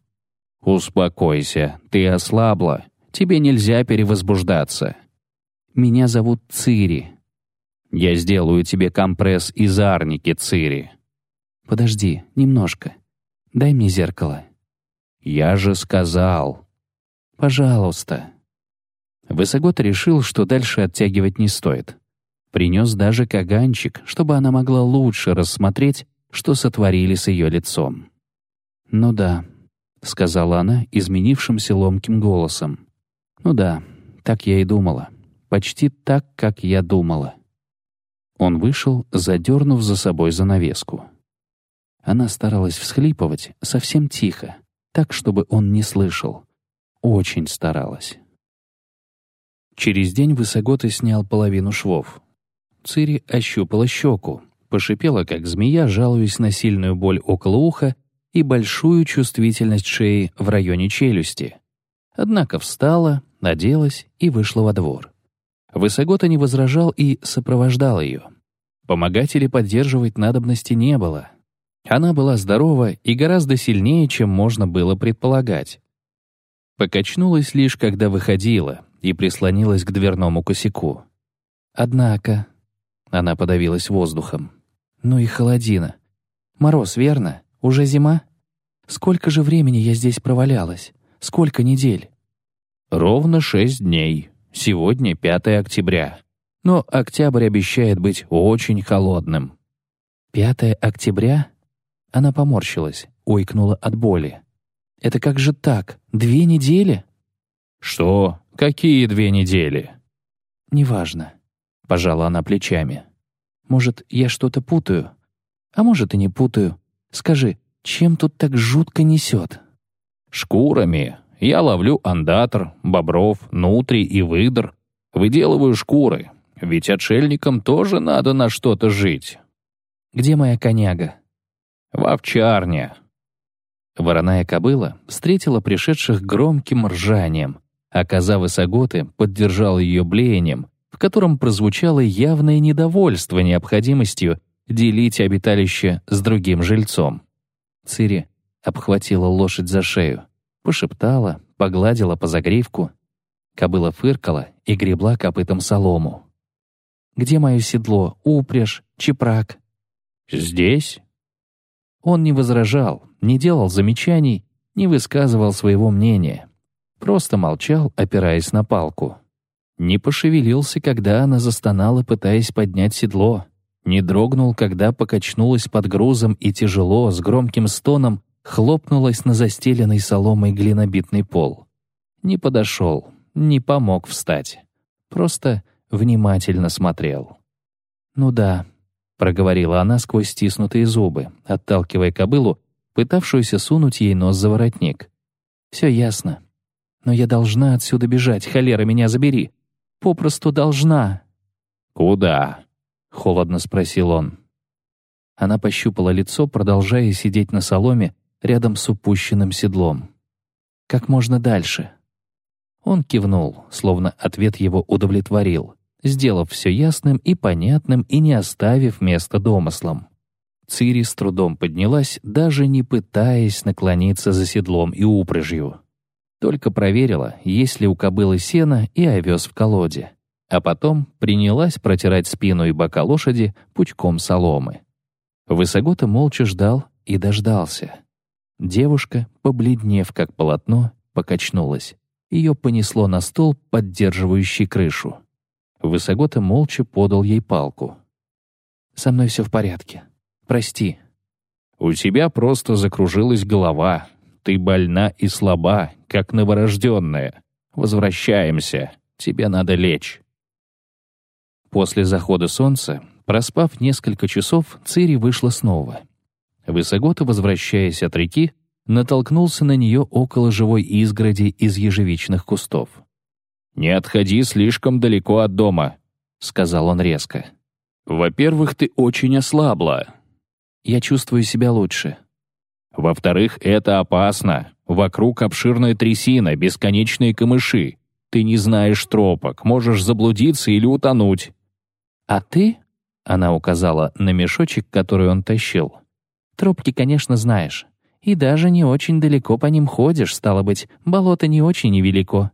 «Успокойся, ты ослабла. Тебе нельзя перевозбуждаться». «Меня зовут Цири». «Я сделаю тебе компресс из арники, Цири». «Подожди, немножко. Дай мне зеркало». «Я же сказал». «Пожалуйста». Высогот решил, что дальше оттягивать не стоит. Принес даже каганчик, чтобы она могла лучше рассмотреть, что сотворили с ее лицом. «Ну да», — сказала она изменившимся ломким голосом. «Ну да, так я и думала. Почти так, как я думала». Он вышел, задернув за собой занавеску. Она старалась всхлипывать совсем тихо, так, чтобы он не слышал. Очень старалась. Через день Высоготы снял половину швов. Цири ощупала щеку, пошипела, как змея, жалуясь на сильную боль около уха и большую чувствительность шеи в районе челюсти. Однако встала, оделась и вышла во двор. Высогота не возражал и сопровождал ее. Помогать или поддерживать надобности не было. Она была здорова и гораздо сильнее, чем можно было предполагать. Покачнулась лишь, когда выходила, и прислонилась к дверному косяку. Однако... Она подавилась воздухом. Ну и холодина. Мороз, верно? Уже зима? Сколько же времени я здесь провалялась? Сколько недель? Ровно шесть дней. Сегодня 5 октября. Но октябрь обещает быть очень холодным. 5 октября? Она поморщилась, ойкнула от боли. Это как же так? Две недели? Что? Какие две недели? Неважно. Пожала она плечами. Может, я что-то путаю? А может, и не путаю. Скажи, чем тут так жутко несет? Шкурами. Я ловлю андатр, бобров, нутри и выдр. Выделываю шкуры. Ведь отшельникам тоже надо на что-то жить. Где моя коняга? В овчарне. Вороная кобыла встретила пришедших громким ржанием, а коза высоготы поддержала ее блеянием, в котором прозвучало явное недовольство необходимостью делить обиталище с другим жильцом. Цири обхватила лошадь за шею, пошептала, погладила по загривку. Кобыла фыркала и гребла копытом солому. «Где мое седло, упряжь, чепрак?» «Здесь?» Он не возражал, не делал замечаний, не высказывал своего мнения. Просто молчал, опираясь на палку. Не пошевелился, когда она застонала, пытаясь поднять седло. Не дрогнул, когда покачнулась под грузом и тяжело, с громким стоном, хлопнулась на застеленный соломой глинобитный пол. Не подошел, не помог встать. Просто внимательно смотрел. «Ну да», — проговорила она сквозь стиснутые зубы, отталкивая кобылу, пытавшуюся сунуть ей нос за воротник. «Все ясно. Но я должна отсюда бежать, холера, меня забери. Попросту должна». «Куда?» — холодно спросил он. Она пощупала лицо, продолжая сидеть на соломе рядом с упущенным седлом. «Как можно дальше?» Он кивнул, словно ответ его удовлетворил, сделав все ясным и понятным и не оставив места домыслам. Цири с трудом поднялась, даже не пытаясь наклониться за седлом и упряжью. Только проверила, есть ли у кобылы сено и овес в колоде а потом принялась протирать спину и бока лошади пучком соломы. Высогота молча ждал и дождался. Девушка, побледнев как полотно, покачнулась. Ее понесло на стол, поддерживающий крышу. Высогота молча подал ей палку. «Со мной все в порядке. Прости». «У тебя просто закружилась голова. Ты больна и слаба, как новорожденная. Возвращаемся. Тебе надо лечь». После захода солнца, проспав несколько часов, Цири вышла снова. Высогота, возвращаясь от реки, натолкнулся на нее около живой изгороди из ежевичных кустов. «Не отходи слишком далеко от дома», — сказал он резко. «Во-первых, ты очень ослабла». «Я чувствую себя лучше». «Во-вторых, это опасно. Вокруг обширная трясина, бесконечные камыши. Ты не знаешь тропок, можешь заблудиться или утонуть. «А ты?» — она указала на мешочек, который он тащил. «Тропки, конечно, знаешь. И даже не очень далеко по ним ходишь, стало быть, болото не очень невелико.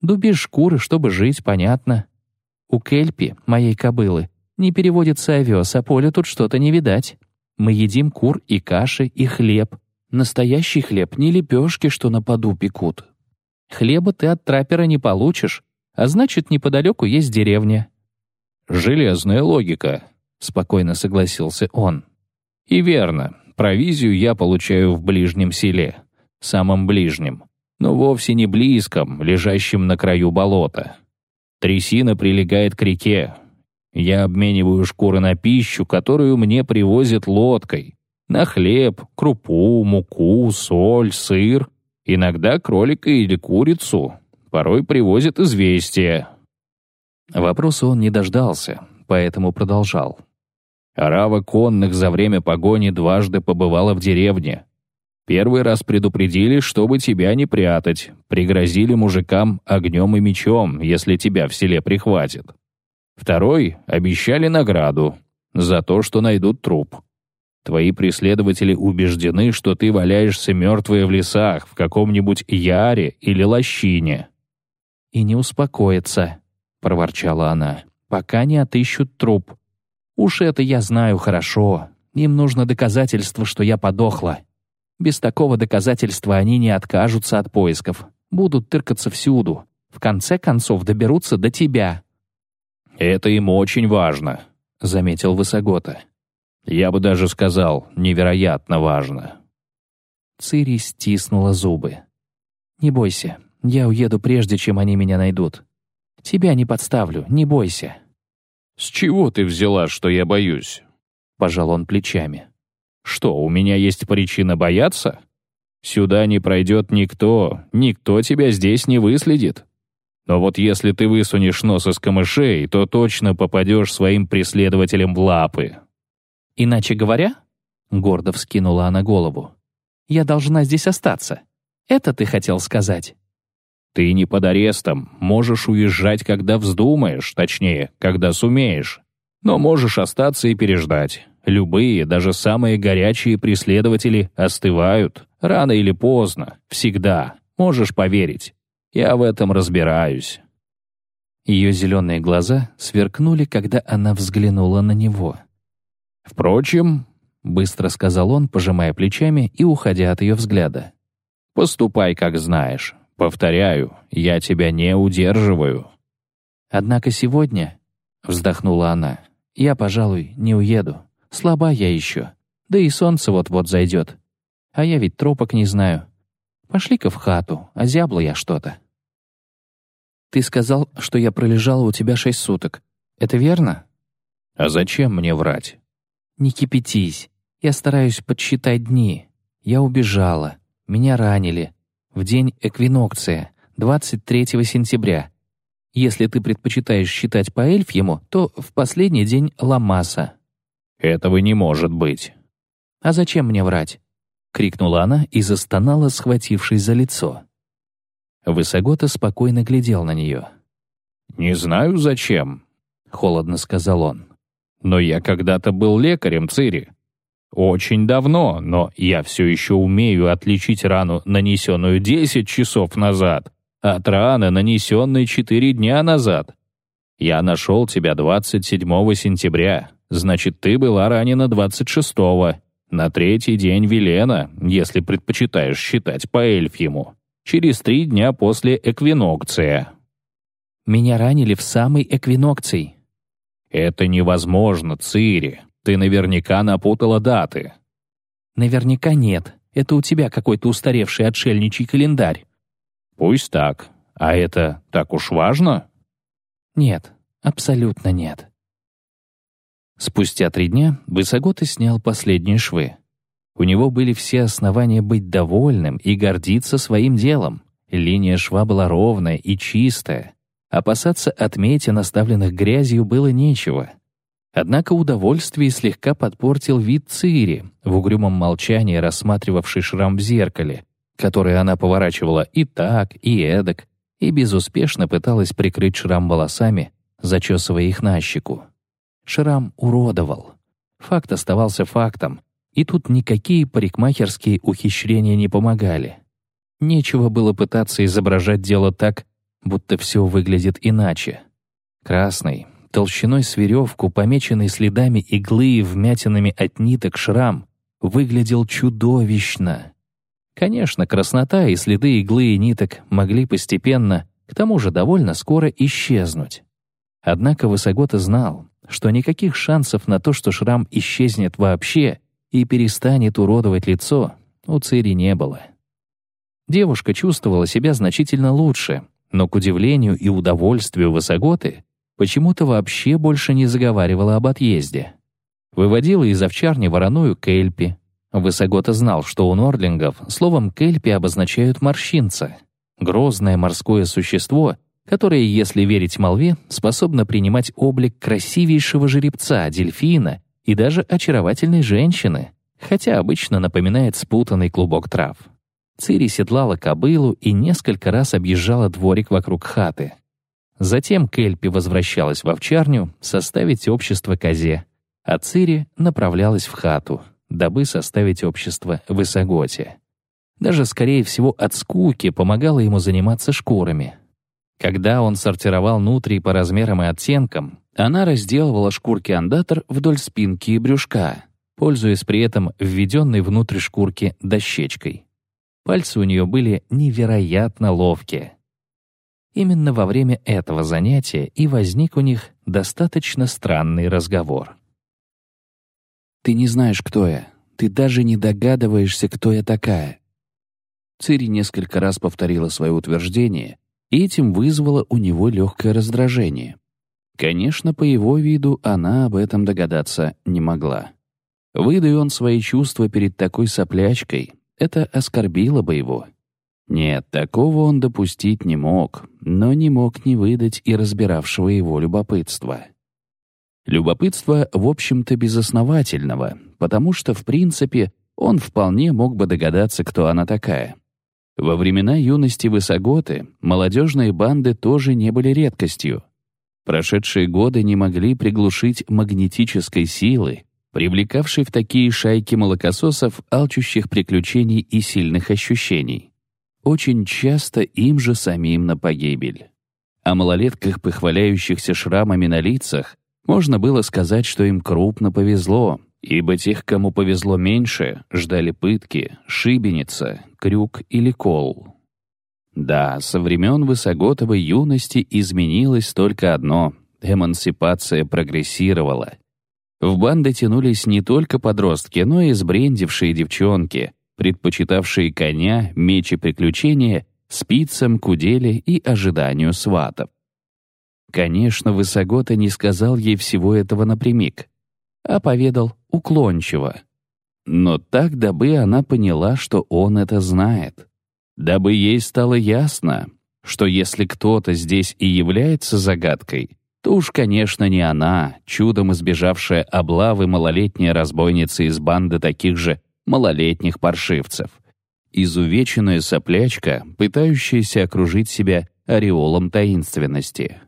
Дубишь шкуры, чтобы жить, понятно. У Кельпи, моей кобылы, не переводится овес, а поле тут что-то не видать. Мы едим кур и каши, и хлеб. Настоящий хлеб, не лепешки, что на поду пекут. Хлеба ты от трапера не получишь, а значит, неподалеку есть деревня. «Железная логика», — спокойно согласился он. «И верно, провизию я получаю в ближнем селе, самом ближнем, но вовсе не близком, лежащем на краю болота. Трясина прилегает к реке. Я обмениваю шкуры на пищу, которую мне привозят лодкой, на хлеб, крупу, муку, соль, сыр, иногда кролика или курицу, порой привозят известия, Вопроса он не дождался, поэтому продолжал. Арава конных за время погони дважды побывала в деревне. Первый раз предупредили, чтобы тебя не прятать, пригрозили мужикам огнем и мечом, если тебя в селе прихватят. Второй обещали награду за то, что найдут труп. Твои преследователи убеждены, что ты валяешься мертвые в лесах, в каком-нибудь яре или лощине. «И не успокоится», — проворчала она, — «пока не отыщут труп. Уж это я знаю хорошо. Им нужно доказательство, что я подохла. Без такого доказательства они не откажутся от поисков. Будут тыркаться всюду. В конце концов доберутся до тебя». «Это им очень важно», — заметил Высогота. «Я бы даже сказал, невероятно важно». Цири стиснула зубы. «Не бойся, я уеду прежде, чем они меня найдут. Тебя не подставлю, не бойся». «С чего ты взяла, что я боюсь?» Пожал он плечами. «Что, у меня есть причина бояться? Сюда не пройдет никто, никто тебя здесь не выследит. Но вот если ты высунешь нос из камышей, то точно попадешь своим преследователям в лапы». «Иначе говоря?» — гордо вскинула она голову. «Я должна здесь остаться. Это ты хотел сказать?» «Ты не под арестом, можешь уезжать, когда вздумаешь, точнее, когда сумеешь. Но можешь остаться и переждать. Любые, даже самые горячие преследователи остывают. Рано или поздно. Всегда. Можешь поверить. Я в этом разбираюсь». Ее зеленые глаза сверкнули, когда она взглянула на него. «Впрочем», — быстро сказал он, пожимая плечами и уходя от ее взгляда, «поступай, как знаешь. Повторяю, я тебя не удерживаю». «Однако сегодня», — вздохнула она, — «я, пожалуй, не уеду. Слаба я еще. Да и солнце вот-вот зайдет. А я ведь тропок не знаю. Пошли-ка в хату, озябла я что-то». «Ты сказал, что я пролежала у тебя шесть суток. Это верно?» «А зачем мне врать?» «Не кипятись. Я стараюсь подсчитать дни. Я убежала. Меня ранили. В день эквинокция, 23 сентября. Если ты предпочитаешь считать по эльфьему, то в последний день Ламаса». «Этого не может быть». «А зачем мне врать?» — крикнула она и застонала, схватившись за лицо. Высогота спокойно глядел на нее. «Не знаю, зачем», — холодно сказал он. «Но я когда-то был лекарем Цири. Очень давно, но я все еще умею отличить рану, нанесенную 10 часов назад, от раны, нанесенной 4 дня назад. Я нашел тебя 27 сентября, значит, ты была ранена 26-го, на третий день Велена, если предпочитаешь считать по эльфьему через три дня после эквинокция. Меня ранили в самый эквинокций. Это невозможно, Цири. Ты наверняка напутала даты. Наверняка нет. Это у тебя какой-то устаревший отшельничий календарь. Пусть так. А это так уж важно? Нет, абсолютно нет. Спустя три дня Высогота снял последние швы. У него были все основания быть довольным и гордиться своим делом. Линия шва была ровная и чистая. Опасаться отметин, оставленных грязью, было нечего. Однако удовольствие слегка подпортил вид Цири, в угрюмом молчании рассматривавший шрам в зеркале, который она поворачивала и так, и эдак, и безуспешно пыталась прикрыть шрам волосами, зачесывая их на щеку. Шрам уродовал. Факт оставался фактом, и тут никакие парикмахерские ухищрения не помогали. Нечего было пытаться изображать дело так, будто все выглядит иначе. Красный, толщиной с веревку, помеченный следами иглы и вмятинами от ниток шрам, выглядел чудовищно. Конечно, краснота и следы иглы и ниток могли постепенно, к тому же довольно скоро исчезнуть. Однако Высогота знал, что никаких шансов на то, что шрам исчезнет вообще, и перестанет уродовать лицо, у Цири не было. Девушка чувствовала себя значительно лучше, но, к удивлению и удовольствию Высоготы, почему-то вообще больше не заговаривала об отъезде. Выводила из овчарни вороную кельпи. Высогота знал, что у нордлингов словом кельпи обозначают морщинца, грозное морское существо, которое, если верить молве, способно принимать облик красивейшего жеребца, дельфина и даже очаровательной женщины, хотя обычно напоминает спутанный клубок трав. Цири седлала кобылу и несколько раз объезжала дворик вокруг хаты. Затем Кельпи возвращалась в овчарню составить общество козе, а Цири направлялась в хату, дабы составить общество в Исаготе. Даже, скорее всего, от скуки помогала ему заниматься шкурами. Когда он сортировал нутрий по размерам и оттенкам, она разделывала шкурки андатор вдоль спинки и брюшка, пользуясь при этом введенной внутрь шкурки дощечкой. Пальцы у нее были невероятно ловкие. Именно во время этого занятия и возник у них достаточно странный разговор. «Ты не знаешь, кто я. Ты даже не догадываешься, кто я такая». Цири несколько раз повторила свое утверждение, и этим вызвало у него легкое раздражение. Конечно, по его виду она об этом догадаться не могла. Выдай он свои чувства перед такой соплячкой, это оскорбило бы его. Нет, такого он допустить не мог, но не мог не выдать и разбиравшего его любопытства. Любопытство, в общем-то, безосновательного, потому что, в принципе, он вполне мог бы догадаться, кто она такая. Во времена юности Высоготы молодежные банды тоже не были редкостью. Прошедшие годы не могли приглушить магнетической силы, привлекавший в такие шайки молокососов, алчущих приключений и сильных ощущений. Очень часто им же самим на погибель. О малолетках, похваляющихся шрамами на лицах, можно было сказать, что им крупно повезло, ибо тех, кому повезло меньше, ждали пытки, шибеница, крюк или кол. Да, со времен Высоготовой юности изменилось только одно — эмансипация прогрессировала — в банды тянулись не только подростки, но и сбрендившие девчонки, предпочитавшие коня, меч и приключения, спицам, кудели и ожиданию сватов. Конечно, Высогота не сказал ей всего этого напрямик, а поведал уклончиво. Но так, дабы она поняла, что он это знает. Дабы ей стало ясно, что если кто-то здесь и является загадкой, то уж, конечно, не она, чудом избежавшая облавы малолетняя разбойница из банды таких же малолетних паршивцев. Изувеченная соплячка, пытающаяся окружить себя ореолом таинственности.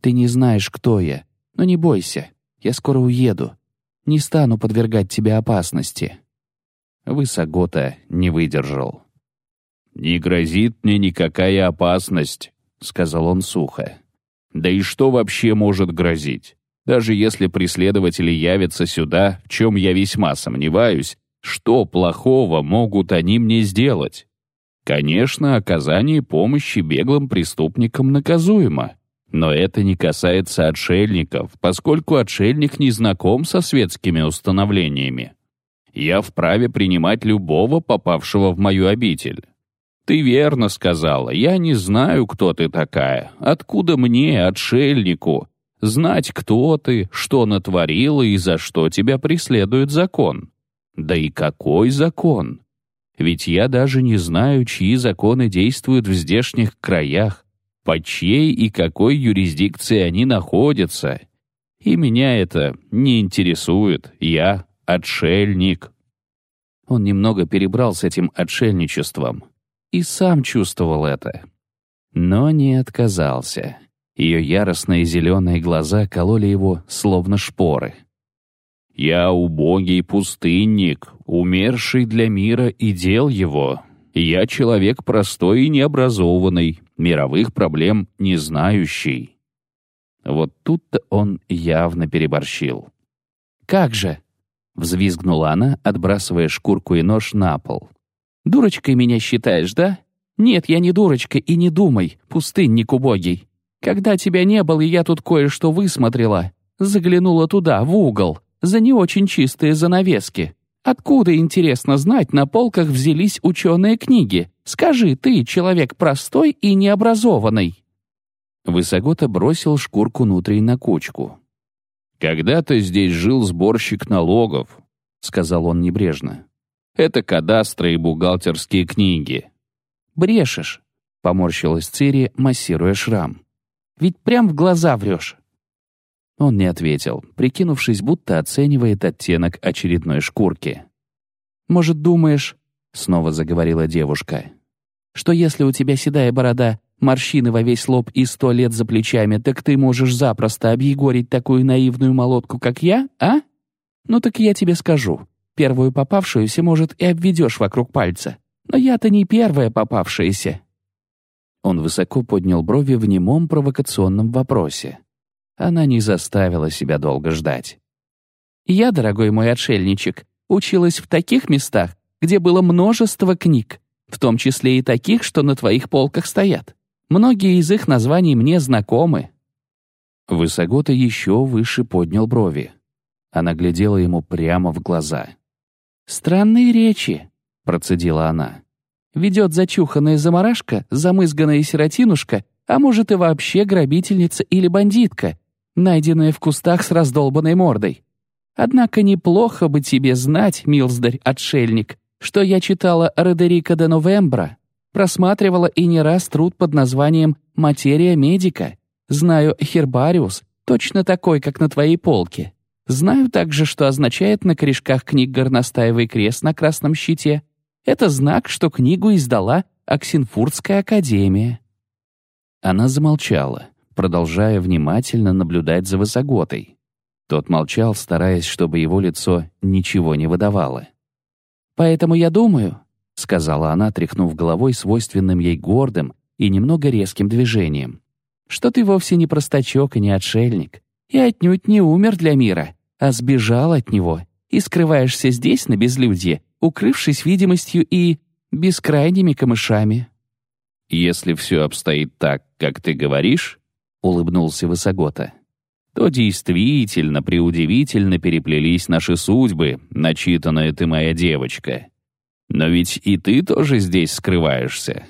«Ты не знаешь, кто я, но не бойся, я скоро уеду. Не стану подвергать тебя опасности». Высогота не выдержал. «Не грозит мне никакая опасность», — сказал он сухо. Да и что вообще может грозить? Даже если преследователи явятся сюда, в чем я весьма сомневаюсь, что плохого могут они мне сделать? Конечно, оказание помощи беглым преступникам наказуемо. Но это не касается отшельников, поскольку отшельник не знаком со светскими установлениями. Я вправе принимать любого, попавшего в мою обитель. «Ты верно сказала. Я не знаю, кто ты такая. Откуда мне, отшельнику, знать, кто ты, что натворила и за что тебя преследует закон? Да и какой закон? Ведь я даже не знаю, чьи законы действуют в здешних краях, под чьей и какой юрисдикции они находятся. И меня это не интересует. Я отшельник». Он немного перебрал с этим отшельничеством и сам чувствовал это. Но не отказался. Ее яростные зеленые глаза кололи его, словно шпоры. «Я убогий пустынник, умерший для мира и дел его. Я человек простой и необразованный, мировых проблем не знающий». Вот тут-то он явно переборщил. «Как же?» — взвизгнула она, отбрасывая шкурку и нож на пол. Дурочкой меня считаешь, да? Нет, я не дурочка и не думай, пустынник убогий. Когда тебя не было, я тут кое-что высмотрела. Заглянула туда, в угол, за не очень чистые занавески. Откуда, интересно знать, на полках взялись ученые книги? Скажи, ты человек простой и необразованный». Высогота бросил шкурку внутрь на кучку. «Когда-то здесь жил сборщик налогов», — сказал он небрежно. Это кадастры и бухгалтерские книги. Брешешь. поморщилась Цири, массируя шрам. «Ведь прям в глаза врешь». Он не ответил, прикинувшись, будто оценивает оттенок очередной шкурки. «Может, думаешь, — снова заговорила девушка, — что если у тебя седая борода, морщины во весь лоб и сто лет за плечами, так ты можешь запросто объегорить такую наивную молотку, как я, а? Ну так я тебе скажу. Первую попавшуюся, может, и обведешь вокруг пальца. Но я-то не первая попавшаяся». Он высоко поднял брови в немом провокационном вопросе. Она не заставила себя долго ждать. «Я, дорогой мой отшельничек, училась в таких местах, где было множество книг, в том числе и таких, что на твоих полках стоят. Многие из их названий мне знакомы». Высогота еще выше поднял брови. Она глядела ему прямо в глаза. «Странные речи», — процедила она. «Ведет зачуханная заморашка, замызганная сиротинушка, а может и вообще грабительница или бандитка, найденная в кустах с раздолбанной мордой. Однако неплохо бы тебе знать, милздарь-отшельник, что я читала Родерика де Новембра, просматривала и не раз труд под названием «Материя медика». Знаю Хербариус, точно такой, как на твоей полке. Знаю также, что означает на корешках книг горностаевый крест на красном щите. Это знак, что книгу издала Оксенфуртская академия». Она замолчала продолжая внимательно наблюдать за высоготой. Тот молчал, стараясь, чтобы его лицо ничего не выдавало. «Поэтому я думаю», — сказала она, тряхнув головой свойственным ей гордым и немного резким движением, «что ты вовсе не простачок и не отшельник, и отнюдь не умер для мира, а сбежал от него, и скрываешься здесь, на безлюдье, укрывшись видимостью и бескрайними камышами». «Если все обстоит так, как ты говоришь», улыбнулся Высогота. То действительно преудивительно переплелись наши судьбы, начитанная ты моя девочка. Но ведь и ты тоже здесь скрываешься.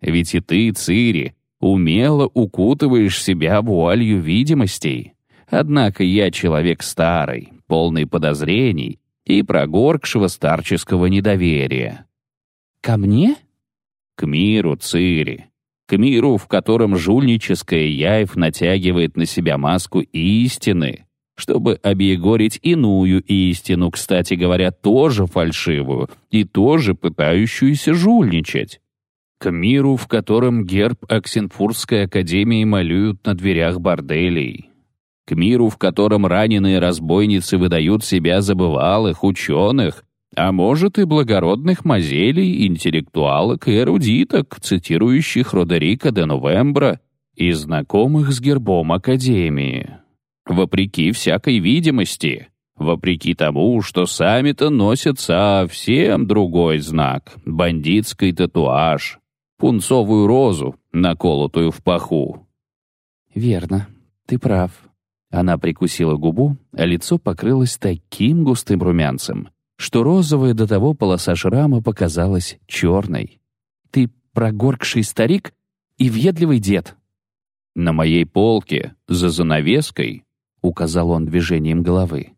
Ведь и ты, Цири, умело укутываешь себя вуалью видимостей. Однако я человек старый, полный подозрений и прогоркшего старческого недоверия. «Ко мне?» «К миру, Цири к миру, в котором жульническая Яев натягивает на себя маску истины, чтобы объегорить иную истину, кстати говоря, тоже фальшивую и тоже пытающуюся жульничать. К миру, в котором герб Оксенфурской академии малюют на дверях борделей. К миру, в котором раненые разбойницы выдают себя за бывалых ученых, а может и благородных мазелей, интеллектуалок и эрудиток, цитирующих Родерика де Новембра и знакомых с гербом Академии. Вопреки всякой видимости, вопреки тому, что сами-то носят совсем другой знак — бандитский татуаж, пунцовую розу, наколотую в паху. «Верно, ты прав». Она прикусила губу, а лицо покрылось таким густым румянцем, что розовая до того полоса шрама показалась черной. «Ты прогоркший старик и въедливый дед». «На моей полке, за занавеской», — указал он движением головы,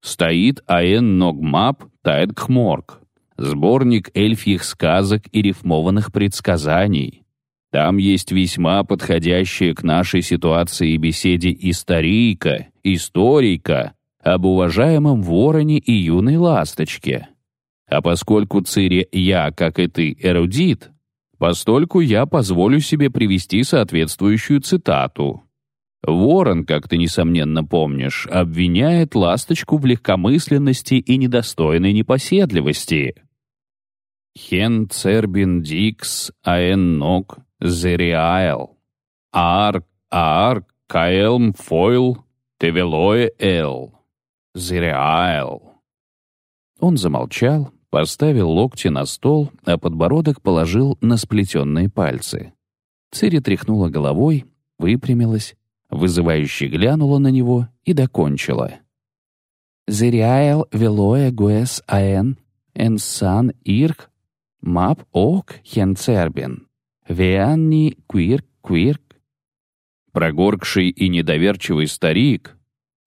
«стоит Аэн Ногмап Тайдкхморг, сборник эльфьих сказок и рифмованных предсказаний. Там есть весьма подходящая к нашей ситуации беседе историка, историка, об уважаемом вороне и юной ласточке. А поскольку Цири я, как и ты, эрудит, постольку я позволю себе привести соответствующую цитату. Ворон, как ты несомненно помнишь, обвиняет ласточку в легкомысленности и недостойной непоседливости. Хен цербин дикс аэн ног зериаэл. Арк арк каэлм фойл тевелое эл. Зереайл». Он замолчал, поставил локти на стол, а подбородок положил на сплетенные пальцы. Цири тряхнула головой, выпрямилась, вызывающе глянула на него и докончила. «Зериайл велоя гуэс аэн, энсан ирк, мап ок хенцербин, веанни квирк квирк». Прогоркший и недоверчивый старик,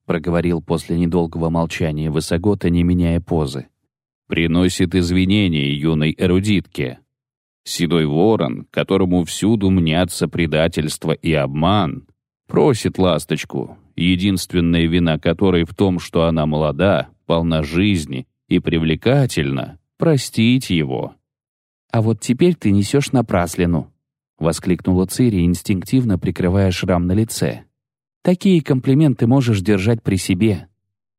проговорил после недолгого молчания Высогота, не меняя позы. «Приносит извинения юной эрудитке. Седой ворон, которому всюду мнятся предательство и обман, просит ласточку, единственная вина которой в том, что она молода, полна жизни и привлекательна, простить его. «А вот теперь ты несешь напраслину», — воскликнула Цири, инстинктивно прикрывая шрам на лице. «Такие комплименты можешь держать при себе.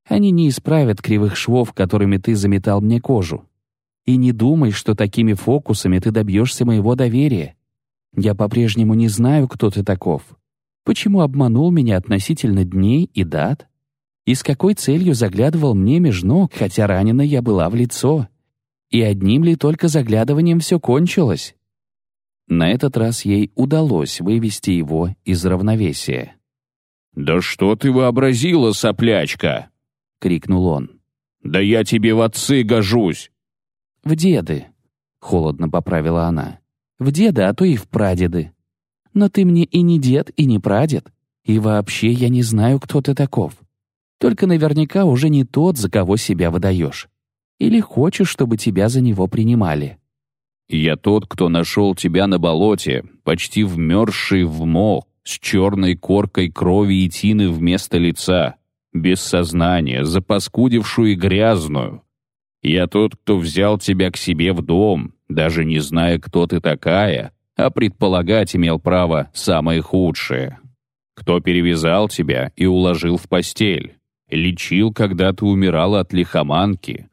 Они не исправят кривых швов, которыми ты заметал мне кожу. И не думай, что такими фокусами ты добьешься моего доверия. Я по-прежнему не знаю, кто ты таков. Почему обманул меня относительно дней и дат? И с какой целью заглядывал мне меж ног, хотя ранена я была в лицо? И одним ли только заглядыванием все кончилось? На этот раз ей удалось вывести его из равновесия. «Да что ты вообразила, соплячка!» — крикнул он. «Да я тебе в отцы гожусь!» «В деды», — холодно поправила она. «В деда, а то и в прадеды. Но ты мне и не дед, и не прадед. И вообще я не знаю, кто ты таков. Только наверняка уже не тот, за кого себя выдаешь. Или хочешь, чтобы тебя за него принимали?» «Я тот, кто нашел тебя на болоте, почти вмерзший в мох, с черной коркой крови и тины вместо лица, без сознания, запаскудившую и грязную, я тот, кто взял тебя к себе в дом, даже не зная, кто ты такая, а предполагать имел право самое худшее. Кто перевязал тебя и уложил в постель, лечил, когда ты умирала от лихоманки,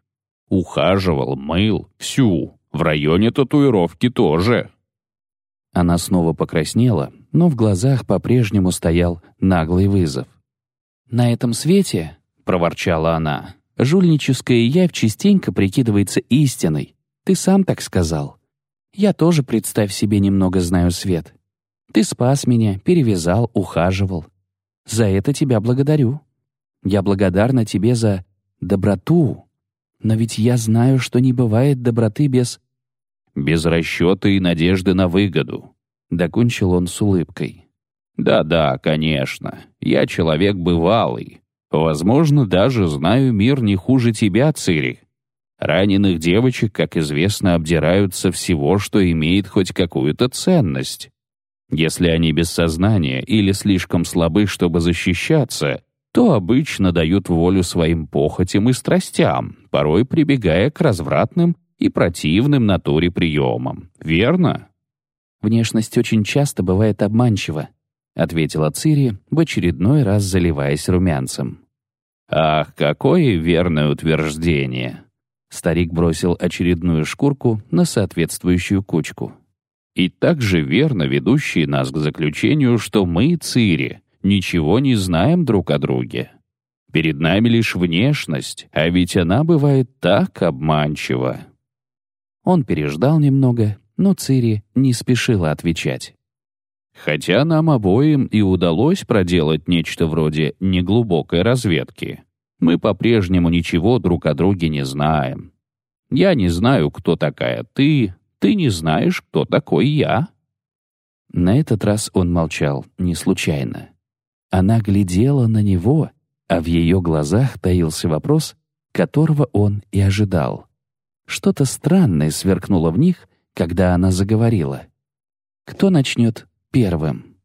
ухаживал, мыл, всю, в районе татуировки тоже. Она снова покраснела, но в глазах по-прежнему стоял наглый вызов. «На этом свете», — проворчала она, Жульническая явь частенько прикидывается истиной. Ты сам так сказал. Я тоже, представь себе, немного знаю свет. Ты спас меня, перевязал, ухаживал. За это тебя благодарю. Я благодарна тебе за доброту. Но ведь я знаю, что не бывает доброты без... Без расчета и надежды на выгоду. Докончил он с улыбкой. Да-да, конечно. Я человек бывалый. Возможно, даже знаю мир не хуже тебя, Цири. Раненых девочек, как известно, обдираются всего, что имеет хоть какую-то ценность. Если они без сознания или слишком слабы, чтобы защищаться, то обычно дают волю своим похотям и страстям, порой прибегая к развратным и противным натуре приемам. Верно? Внешность очень часто бывает обманчива, — ответила Цири, в очередной раз заливаясь румянцем. «Ах, какое верное утверждение!» Старик бросил очередную шкурку на соответствующую кучку. «И также верно ведущий нас к заключению, что мы, Цири, ничего не знаем друг о друге. Перед нами лишь внешность, а ведь она бывает так обманчива». Он переждал немного, но Цири не спешила отвечать. Хотя нам обоим и удалось проделать нечто вроде неглубокой разведки. Мы по-прежнему ничего друг о друге не знаем. Я не знаю, кто такая ты, ты не знаешь, кто такой я». На этот раз он молчал, не случайно. Она глядела на него, а в ее глазах таился вопрос, которого он и ожидал. Что-то странное сверкнуло в них, когда она заговорила. «Кто начнет первым.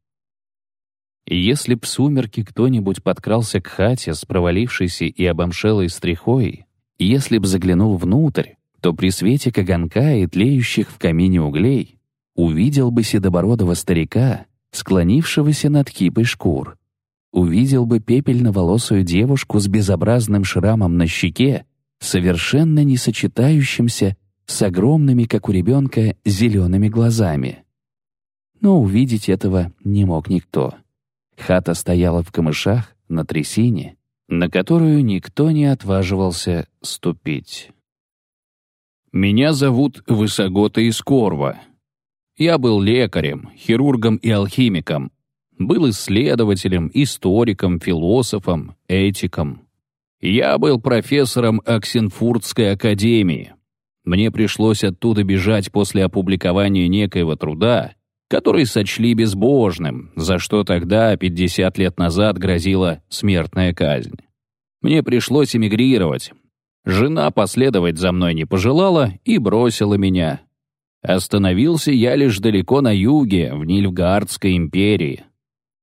если б сумерки кто-нибудь подкрался к хате с провалившейся и обомшелой стрихой, если б заглянул внутрь, то при свете каганка и тлеющих в камине углей увидел бы седобородого старика, склонившегося над кипой шкур, увидел бы пепельноволосую девушку с безобразным шрамом на щеке, совершенно не сочетающимся с огромными, как у ребенка, зелеными глазами но увидеть этого не мог никто. Хата стояла в камышах, на трясине, на которую никто не отваживался ступить. «Меня зовут Высогота из Корва. Я был лекарем, хирургом и алхимиком. Был исследователем, историком, философом, этиком. Я был профессором Оксенфуртской академии. Мне пришлось оттуда бежать после опубликования некоего труда, который сочли безбожным, за что тогда, 50 лет назад, грозила смертная казнь. Мне пришлось эмигрировать. Жена последовать за мной не пожелала и бросила меня. Остановился я лишь далеко на юге, в Нильфгаардской империи.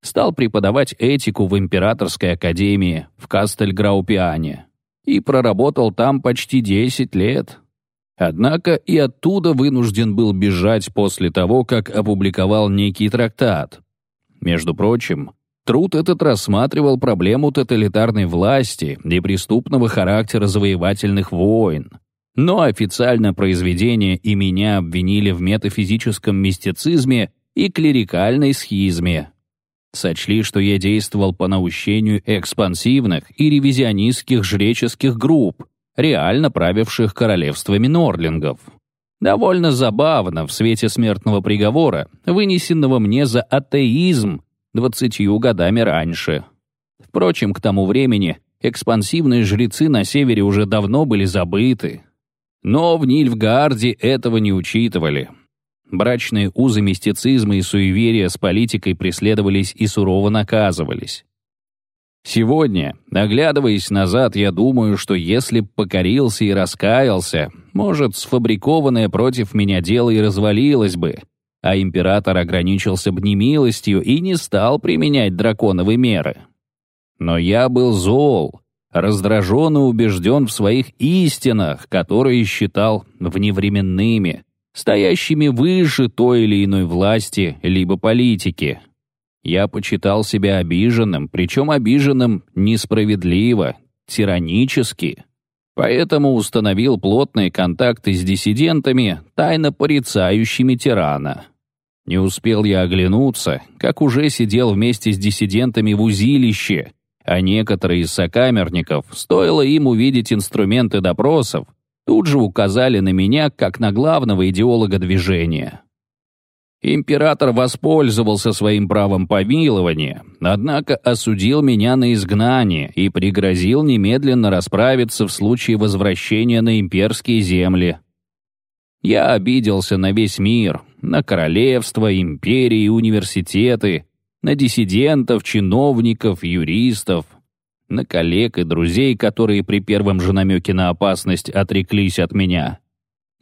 Стал преподавать этику в Императорской академии в Кастельграупиане и проработал там почти 10 лет. Однако и оттуда вынужден был бежать после того, как опубликовал некий трактат. Между прочим, труд этот рассматривал проблему тоталитарной власти и преступного характера завоевательных войн. Но официально произведение и меня обвинили в метафизическом мистицизме и клерикальной схизме. Сочли, что я действовал по наущению экспансивных и ревизионистских жреческих групп, реально правивших королевствами Норлингов. Довольно забавно в свете смертного приговора, вынесенного мне за атеизм двадцатью годами раньше. Впрочем, к тому времени экспансивные жрецы на севере уже давно были забыты, но в Нильфгаарде этого не учитывали. Брачные узы мистицизма и суеверия с политикой преследовались и сурово наказывались. Сегодня, оглядываясь назад, я думаю, что если б покорился и раскаялся, может, сфабрикованное против меня дело и развалилось бы, а император ограничился бы немилостью и не стал применять драконовые меры. Но я был зол, раздражен и убежден в своих истинах, которые считал вневременными, стоящими выше той или иной власти либо политики. Я почитал себя обиженным, причем обиженным несправедливо, тиранически. Поэтому установил плотные контакты с диссидентами, тайно порицающими тирана. Не успел я оглянуться, как уже сидел вместе с диссидентами в узилище, а некоторые из сокамерников, стоило им увидеть инструменты допросов, тут же указали на меня как на главного идеолога движения. Император воспользовался своим правом помилования, однако осудил меня на изгнание и пригрозил немедленно расправиться в случае возвращения на имперские земли. Я обиделся на весь мир, на королевство, империи, университеты, на диссидентов, чиновников, юристов, на коллег и друзей, которые при первом же намеке на опасность отреклись от меня,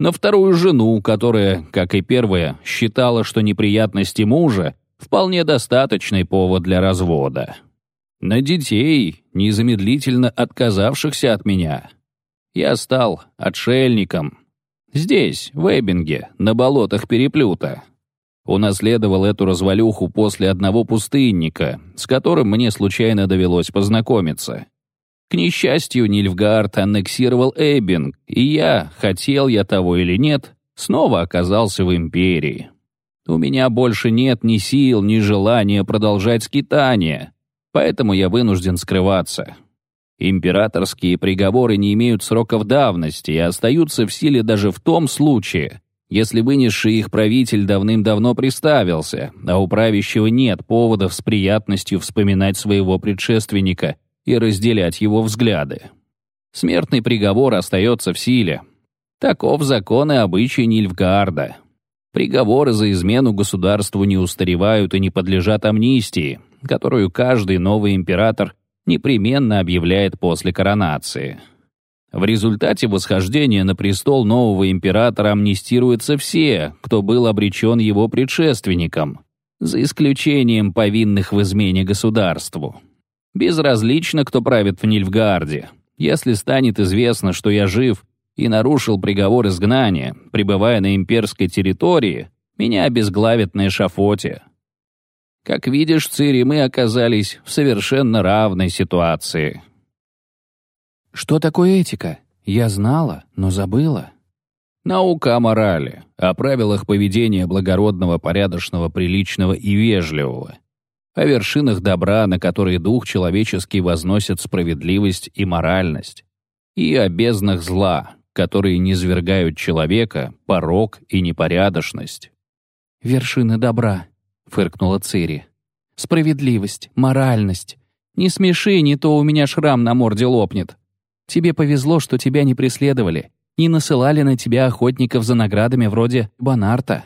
на вторую жену, которая, как и первая, считала, что неприятности мужа вполне достаточный повод для развода, на детей, незамедлительно отказавшихся от меня. Я стал отшельником. Здесь, в Эббинге, на болотах Переплюта. Унаследовал эту развалюху после одного пустынника, с которым мне случайно довелось познакомиться. К несчастью, Нильфгаард аннексировал Эббинг, и я, хотел я того или нет, снова оказался в империи. У меня больше нет ни сил, ни желания продолжать скитание, поэтому я вынужден скрываться. Императорские приговоры не имеют сроков давности и остаются в силе даже в том случае, если вынесший их правитель давным-давно приставился, а у правящего нет поводов с приятностью вспоминать своего предшественника и разделять его взгляды. Смертный приговор остается в силе. Таков закон и обычай Нильфгаарда. Приговоры за измену государству не устаревают и не подлежат амнистии, которую каждый новый император непременно объявляет после коронации. В результате восхождения на престол нового императора амнистируются все, кто был обречен его предшественником, за исключением повинных в измене государству. Безразлично, кто правит в Нильфгаарде. Если станет известно, что я жив и нарушил приговор изгнания, пребывая на имперской территории, меня обезглавят на эшафоте. Как видишь, Цири, мы оказались в совершенно равной ситуации. Что такое этика? Я знала, но забыла. Наука о морали, о правилах поведения благородного, порядочного, приличного и вежливого. О вершинах добра, на которые дух человеческий возносит справедливость и моральность. И о безднах зла, которые низвергают человека, порок и непорядочность. «Вершины добра», — фыркнула Цири. «Справедливость, моральность. Не смеши, не то у меня шрам на морде лопнет. Тебе повезло, что тебя не преследовали, не насылали на тебя охотников за наградами вроде Бонарта.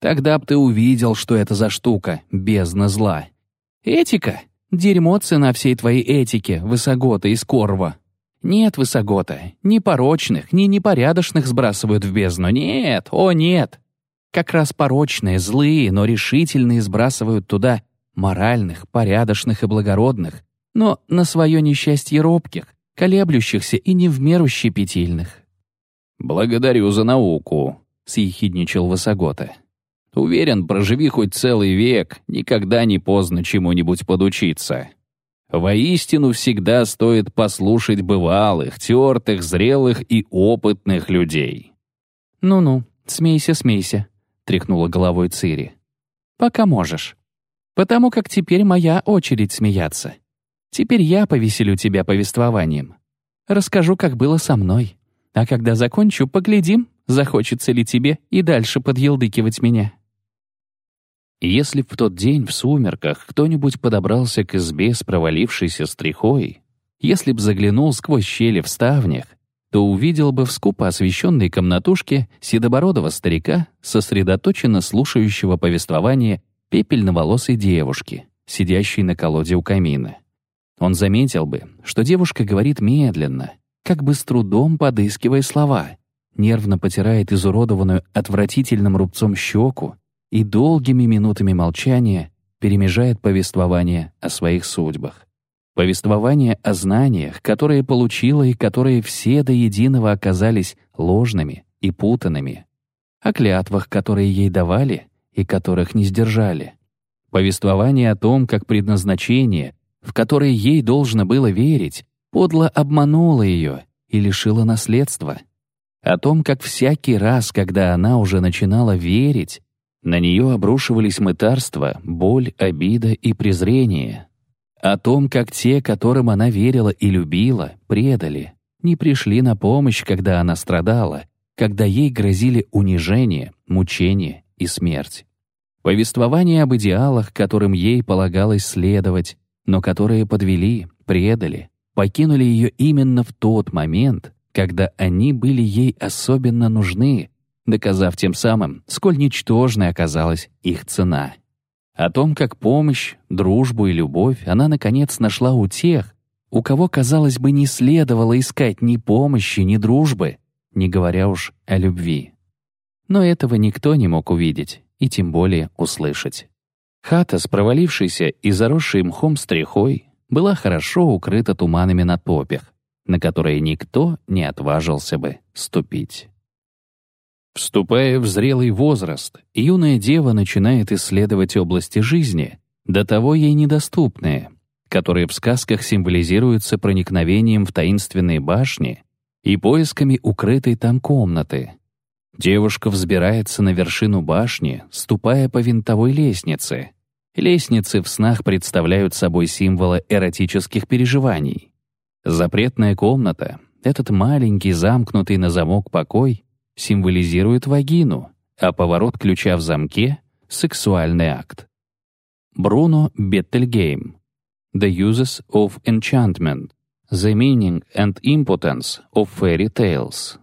Тогда б ты увидел, что это за штука, бездна зла. Этика? Дерьмо цена всей твоей этики, высогота из корва. Нет высогота, ни порочных, ни непорядочных сбрасывают в бездну. Нет, о нет. Как раз порочные, злые, но решительные сбрасывают туда моральных, порядочных и благородных, но на свое несчастье робких, колеблющихся и не в меру щепетильных. «Благодарю за науку», — съехидничал Высогота. «Уверен, проживи хоть целый век, никогда не поздно чему-нибудь подучиться. Воистину всегда стоит послушать бывалых, тертых, зрелых и опытных людей». «Ну-ну, смейся, смейся», — тряхнула головой Цири. «Пока можешь. Потому как теперь моя очередь смеяться. Теперь я повеселю тебя повествованием. Расскажу, как было со мной. А когда закончу, поглядим, захочется ли тебе и дальше подъелдыкивать меня». Если б в тот день в сумерках кто-нибудь подобрался к избе с провалившейся стрихой, если б заглянул сквозь щели в ставнях, то увидел бы в скупо освещенной комнатушке седобородого старика, сосредоточенно слушающего повествование пепельноволосой девушки, сидящей на колоде у камина. Он заметил бы, что девушка говорит медленно, как бы с трудом подыскивая слова, нервно потирает изуродованную отвратительным рубцом щеку и долгими минутами молчания перемежает повествование о своих судьбах. Повествование о знаниях, которые получила и которые все до единого оказались ложными и путанными. О клятвах, которые ей давали и которых не сдержали. Повествование о том, как предназначение, в которое ей должно было верить, подло обмануло ее и лишило наследства. О том, как всякий раз, когда она уже начинала верить, на нее обрушивались мытарства, боль, обида и презрение. О том, как те, которым она верила и любила, предали, не пришли на помощь, когда она страдала, когда ей грозили унижение, мучение и смерть. Повествование об идеалах, которым ей полагалось следовать, но которые подвели, предали, покинули ее именно в тот момент, когда они были ей особенно нужны, доказав тем самым, сколь ничтожной оказалась их цена. О том, как помощь, дружбу и любовь она, наконец, нашла у тех, у кого, казалось бы, не следовало искать ни помощи, ни дружбы, не говоря уж о любви. Но этого никто не мог увидеть и тем более услышать. Хата с провалившейся и заросшей мхом стрехой была хорошо укрыта туманами на топях, на которые никто не отважился бы ступить. Вступая в зрелый возраст, юная дева начинает исследовать области жизни, до того ей недоступные, которые в сказках символизируются проникновением в таинственные башни и поисками укрытой там комнаты, Девушка взбирается на вершину башни, ступая по винтовой лестнице. Лестницы в снах представляют собой символы эротических переживаний. Запретная комната, этот маленький замкнутый на замок покой, символизирует вагину, а поворот ключа в замке — сексуальный акт. Бруно Беттельгейм. The Uses of Enchantment. The Meaning and Impotence of Fairy Tales.